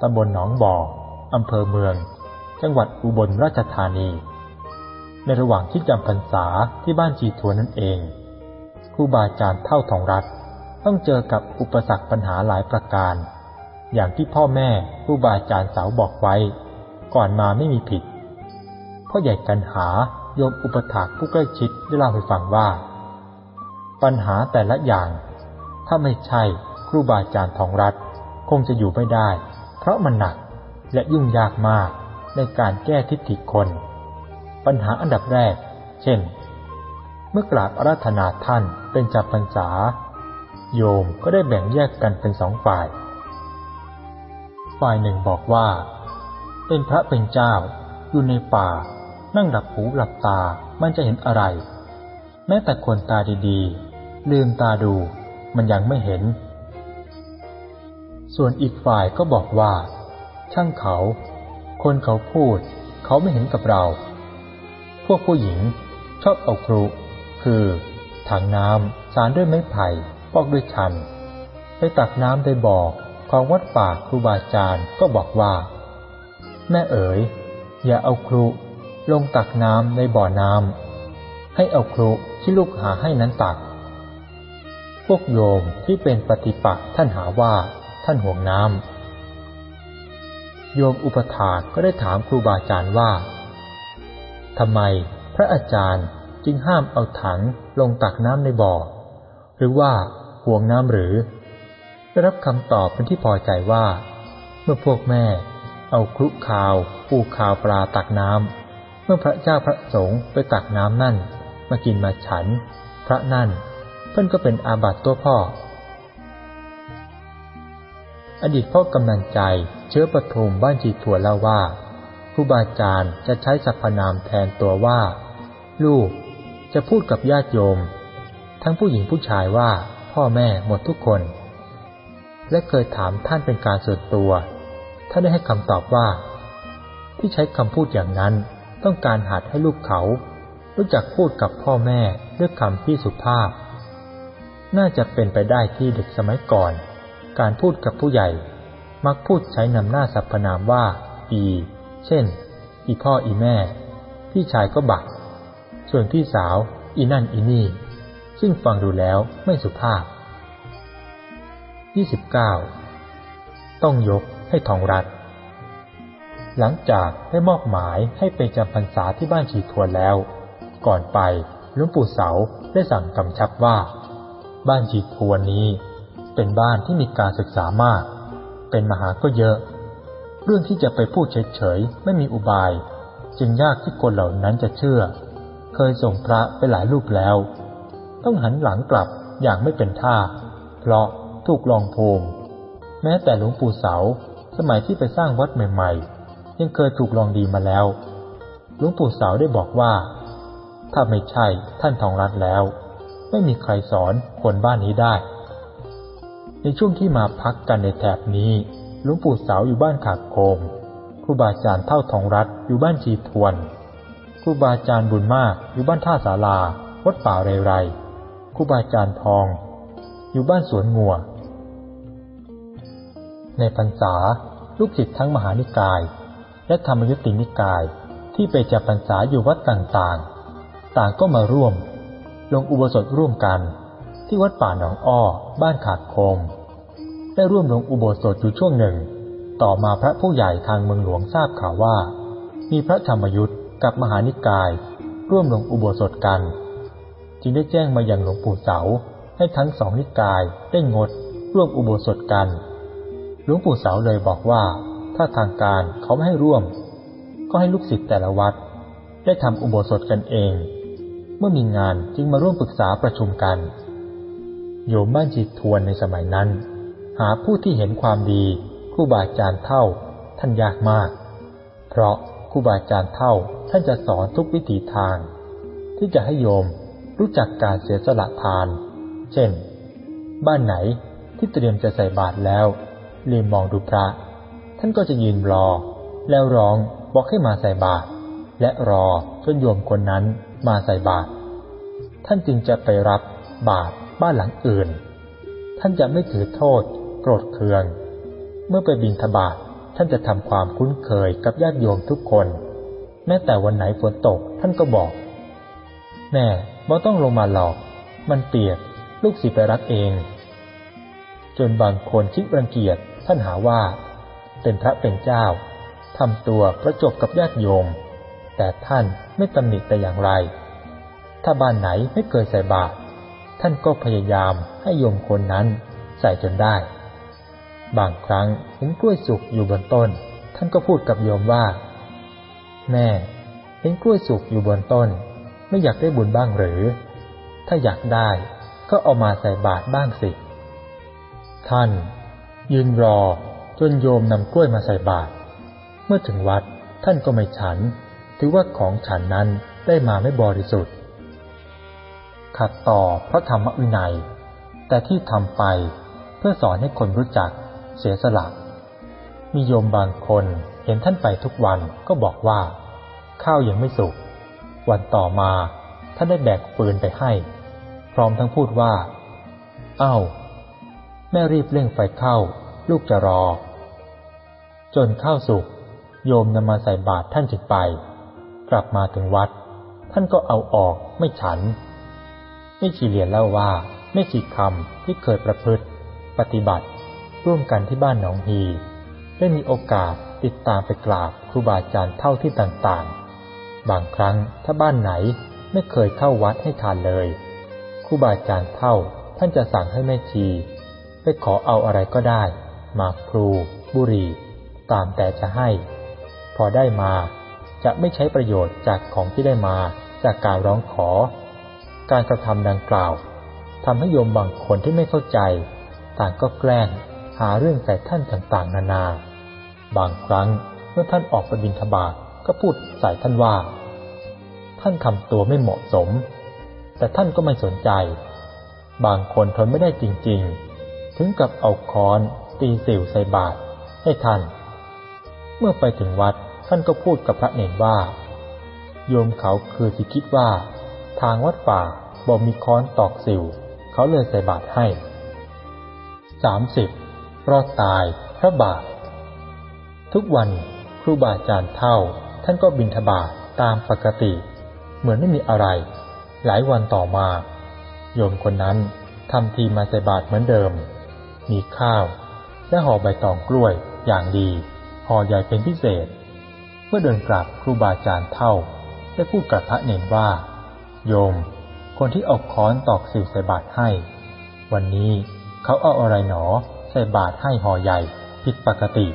ตำบลหนองบ่ออำเภอเมือง จังหวัดอุบลราชธานี ในระหว่างที่จำพรรษาที่บ้านจีทวนั่นเองครูบาอาจารย์เท่าทองรัฐต้องเจอกับอุปสรรคปัญหาหลายประการ อย่างที่พ่อแม่ผู้บาอาจารย์สาวบอกไว้ ก่อนมาไม่มีผิดพ่อใหญ่กันหาโยมอุปถากผู้ใกล้ชิดได้เล่าให้ฟังว่า ปัญหาแต่ละอย่าง ถ้าไม่ใช่ครูบาอาจารย์ทองรัฐคงจะอยู่ไม่ได้ เพราะมันหนักและยุ่งยากมากในการแก้ทิฏฐิคน ปัญหาอันดับแรก เช่น เมื่อกราบอาราธนาท่านเป็นจับพรรษา โยมก็ได้แบ่งแยกกันเป็นสองฝ่าย ฝ่ายหนึ่งบอกว่า เป็นพระเป็นเจ้า อยู่ในป่า นั่งหลับหูหลับตามันจะเห็นอะไร แม้แต่คนตาดีๆ ลืมตาดูมันยังไม่เห็น ส่วนอีกฝ่ายก็บอกว่า ช่างเขา คนเขาพูด เขาไม่เห็นกับเรา พวกผู้หญิงชอบเอาครุ คือถังน้ำสารด้วยไม้ไผ่ปอกด้วยชัน ไปตักน้ำในบ่อของวัดป่าครูบาอาจารย์ก็บอกว่า แม่เอ๋ย อย่าเอาครุลงตักน้ำในบ่อน้ำให้เอาครุที่ลูกหาให้นั้นตัก พวกโยมที่เป็นปฏิปักษ์ท่านหาว่าท่านห่วงน้ำโยมอุปถาก็ได้ถามครูบาอาจารย์ว่า ทำไมพระอาจารย์จึงห้ามเอาถังลงตักน้ำในบ่อ หรือว่าห่วงน้ำหรือ ได้รับคำตอบเป็นที่พอใจว่า เมื่อพวกแม่ เอาครุข่าวปูข่าวปลาตักน้ำเมื่อพระเจ้าพระสงฆ์ไปตักน้ำนั่น มากินมาฉัน พระนั่นเพิ่อนก็เป็นอาบัติตัวพ่อ อดีตพ่อกำนันใจเชื้อปฐุมบ้านจีถั่วเล่าว่า ครูบาอาจารย์จะใช้สรรพนามแทนตัวว่า ลูก จะพูดกับญาติโยม ทั้งผู้หญิงผู้ชายว่าพ่อแม่หมดทุกคน และเคยถามท่านเป็นการส่วนตัวท่านได้ให้คำตอบว่า ที่ใช้คำพูดอย่างนั้นต้องการหัดให้ลูกเขา รู้จักพูดกับพ่อแม่ด้วยคำที่สุภาพ น่าจะเป็นไปได้ที่เด็กสมัยก่อน การพูดกับผู้ใหญ่ มักพูดใช้นำหน้าสรรพนามว่า อี เช่น อีพ่ออีแม่ พี่ชายก็บัก ส่วนพี่สาว อีนั่นอีนี่ ซึ่งฟังดูแล้วไม่สุภาพ 29. ต้องยกให้ทองรัฐ หลังจากได้มอบหมายให้ไปจำพรรษาที่บ้านชีทวนแล้ว ก่อนไปหลวงปู่เสาได้สั่งกำชับว่า บ้านชีทวนนี้ เป็นบ้านที่มีการศึกษามาก เป็นมหาก็เยอะ เรื่องที่จะไปพูดเฉยๆไม่มีอุบาย จึงยากที่คนเหล่านั้นจะเชื่อ เคยส่งพระไปหลายรูปแล้ว ต้องหันหลังกลับอย่างไม่เป็นท่า เพราะถูกลองโพงแม้แต่หลวงปู่เสาสมัยที่ไปสร้างวัดใหม่ๆ ยังเคยถูกลองดีมาแล้วหลวงปู่เสาได้บอกว่า ถ้าไม่ใช่ท่านทองรัตแล้ว ไม่มีใครสอนคนบ้านนี้ได้ ในช่วงที่มาพักกันในแถบนี้ หลวงปู่เสาอยู่บ้านขากโคมครูบาอาจารย์เท่าทองรัตอยู่บ้านชีทวนครูบาอาจารย์บุญมากอยู่บ้านท่าสาราวัดป่าไรไรครูบาอาจารย์ทอง อยู่บ้านสวนงัว ในพรรษาลูกศิษย์ทั้งมหานิกาย และธรรมยุตินิกายที่ไปจับพรรษาอยู่วัดต่างๆ ต่างก็มาร่วม ลงอุโบสถร่วมกัน ที่วัดป่าหนองอ้อ บ้านขาดโคม ได้ร่วมลงอุโบสถอยู่ช่วงหนึ่ง ต่อมาพระผู้ใหญ่ทางเมืองหลวงทราบข่าวว่า มีพระธรรมยุทธ์กับมหานิกาย ร่วมลงอุโบสถกัน จึงได้แจ้งมาอย่างหลวงปู่เสาให้ทั้งสองนิกายได้งดร่วมอุโบสถกัน หลวงปู่เสาเลยบอกว่า ถ้าทางการเขาไม่ให้ร่วม ก็ให้ลูกศิษย์แต่ละวัด ได้ทำอุโบสถกันเอง เมื่อมีงานจึงมาร่วมปรึกษาประชุมกัน โยมบ้านจิตทวนในสมัยนั้น หาผู้ที่เห็นความดีครูบาอาจารย์เท่าท่านยากมาก เพราะครูบาอาจารย์เท่าท่านจะสอนทุกวิถีทาง ที่จะให้โยมรู้จักการเสียสละทาน เช่น บ้านไหนที่เตรียมจะใส่บาตรแล้วลืมมองดูพระ ท่านก็จะยืนรอ แล้วร้องบอกให้มาใส่บาตรและรอจนโยมคนนั้นมาใส่บาตรท่านจึงจะไปรับบาตรบ้านหลังอื่น ท่านจะไม่ถือโทษ โกรธเคือง เมื่อไปบินทบาทท่านจะทำความคุ้นเคยกับญาติโยมทุกคน แม้แต่วันไหนฝนตกท่านก็บอก แม่บ่ต้องลงมาหลอก มันเปียก ลูกศิษย์ไปรับเอง จนบางคนคิดรังเกียจท่านหาว่า เป็นพระเป็นเจ้าทำตัวประจบกับญาติโยม แต่ท่านไม่ตำหนิแต่อย่างไร ถ้าบ้านไหนไม่เคยใส่บาตรท่านก็พยายามให้โยมคนนั้นใส่จนได้ บางครั้งเห็นกล้วยสุกอยู่บนต้น ท่านก็พูดกับโยมว่า แม่ เห็นกล้วยสุกอยู่บนต้น ไม่อยากได้บุญบ้างหรือ ถ้าอยากได้ก็เอามาใส่บาตรบ้างสิ ท่านยืนรอจนโยมนำกล้วยมาใส่บาตรเมื่อถึงวัดท่านก็ไม่ฉัน ถือว่าของฉันนั้นได้มาไม่บริสุทธิ์ ขัดต่อพระธรรมวินัย แต่ที่ทำไปเพื่อสอนให้คนรู้จัก เสียสละมีโยมบางคนเห็นท่านไปทุกวันก็บอกว่า ข้าวยังไม่สุก วันต่อมาท่านได้แบกปืนไปให้ พร้อมทั้งพูดว่า เอา้า แม่รีบเร่งไฟเข้า ลูกจะรอ จนข้าวสุก โยมนำมาใส่บาตรท่านจึงไป กลับมาถึงวัด ท่านก็เอาออกไม่ฉันไม่ชีเลียนเล่าว่าไม่ชีคำที่เคยประพฤติ ปฏิบัติ ร่วมกันที่บ้านหนองฮี ได้มีโอกาสติดตามไปกราบครูบาอาจารย์เท่าที่ต่างๆ บางครั้งถ้าบ้านไหนไม่เคยเข้าวัดให้ทานเลยครูบาอาจารย์เท่าท่านจะสั่งให้แม่ชีไปขอเอาอะไรก็ได้ มาครูบุรีตามแต่จะให้ พอได้มาจะไม่ใช้ประโยชน์จากของที่ได้มาจากการร้องขอ การกระทำดังกล่าวทำให้โยมบางคนที่ไม่เข้าใจ ต่างก็แกล้ง หาเรื่องใส่ท่านต่างๆ นานา บางครั้งเมื่อท่านออกไปบินทบาทก็พูดใส่ท่านว่า ท่านทำตัวไม่เหมาะสม แต่ท่านก็ไม่สนใจ บางคนทนไม่ได้จริงๆ ถึงกับเอาค้อนตีสิวใส่บาตให้ท่าน เมื่อไปถึงวัดท่านก็พูดกับพระเนรว่า โยมเขาคือสิคิดว่า ทางวัดป่าบอกมีค้อนตอกสิว เขาเลยใส่บาตรให้สามสิบ รอดตายพระบาท ทุกวันครูบาอาจารย์เท่า ท่านก็บินทบาทตามปกติ เหมือนไม่มีอะไร หลายวันต่อมา โยมคนนั้นทำทีมาใส่บาตรเหมือนเดิม มีข้าว และห่อใบตองกล้วยอย่างดีห่อใหญ่เป็นพิเศษ เมื่อเดินกลับครูบาอาจารย์เท่าได้พูดกับพระเนรว่า โยม คนที่เอาค้อนตอกสิวใส่บาตรให้ วันนี้เขาเอาอะไรหนอ ส่บาตรให้ห่อใหญ่ผิดปกติ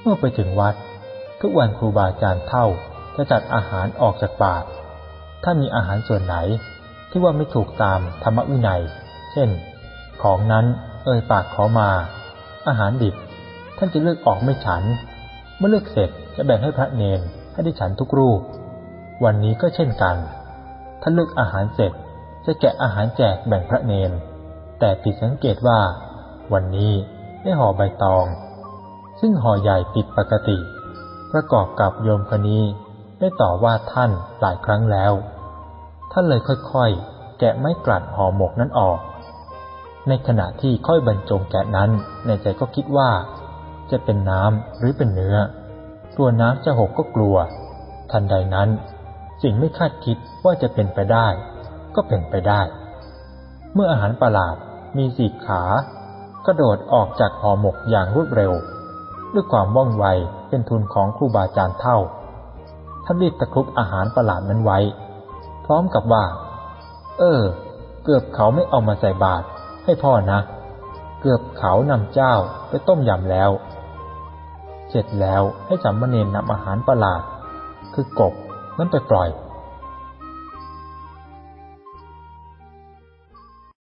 เมื่อไปถึงวัด ทุกวันครูบาอาจารย์เท่าจะจัดอาหารออกจากบาตรถ้ามีอาหารส่วนไหนที่ว่าไม่ถูกตามธรรมวินัย เช่น ของนั้นเอ่ยปากขอมา อาหารดิบ ท่านจะเลือกออกไม่ฉัน เมื่อเลือกเสร็จจะแบ่งให้พระเนนให้ได้ฉันทุกรูป วันนี้ก็เช่นกัน ท่านเลือกอาหารเสร็จจะแกะอาหารแจกแบ่งพระเนน แต่ผิดสังเกตว่า วันนี้ได้ห่อใบตอง ซึ่งห่อใหญ่ผิดปกติ ประกอบกับโยมคนนี้ได้ต่อว่าท่านหลายครั้งแล้ว ท่านเลยค่อยๆ แกะไม้กลัดห่อหมกนั้นออก ในขณะที่ค่อยบรรจงแกะนั้นในใจก็คิดว่า จะเป็นน้ำหรือเป็นเนื้อ ตัวน้ำจะหกก็กลัว ทันใดนั้นสิ่งไม่คาดคิดว่าจะเป็นไปได้ ก็เป็นไปได้ เมื่ออาหารประหลาดมีสี่ขา กระโดดออกจากห่อหมกอย่างรวดเร็ว ด้วยความว่องไวเป็นทุนของครูบาอาจารย์เท่าท่านรีบตะครุบอาหารประหลาดนั้นไว้ พร้อมกับว่า เออ เกือบเขาไม่เอามาใส่บาตรให้พ่อนะ เกือบเขานำเจ้าไปต้มยำแล้ว เสร็จแล้วให้สัมมเนนนำอาหารประหลาด คือกบนั้นไปปล่อย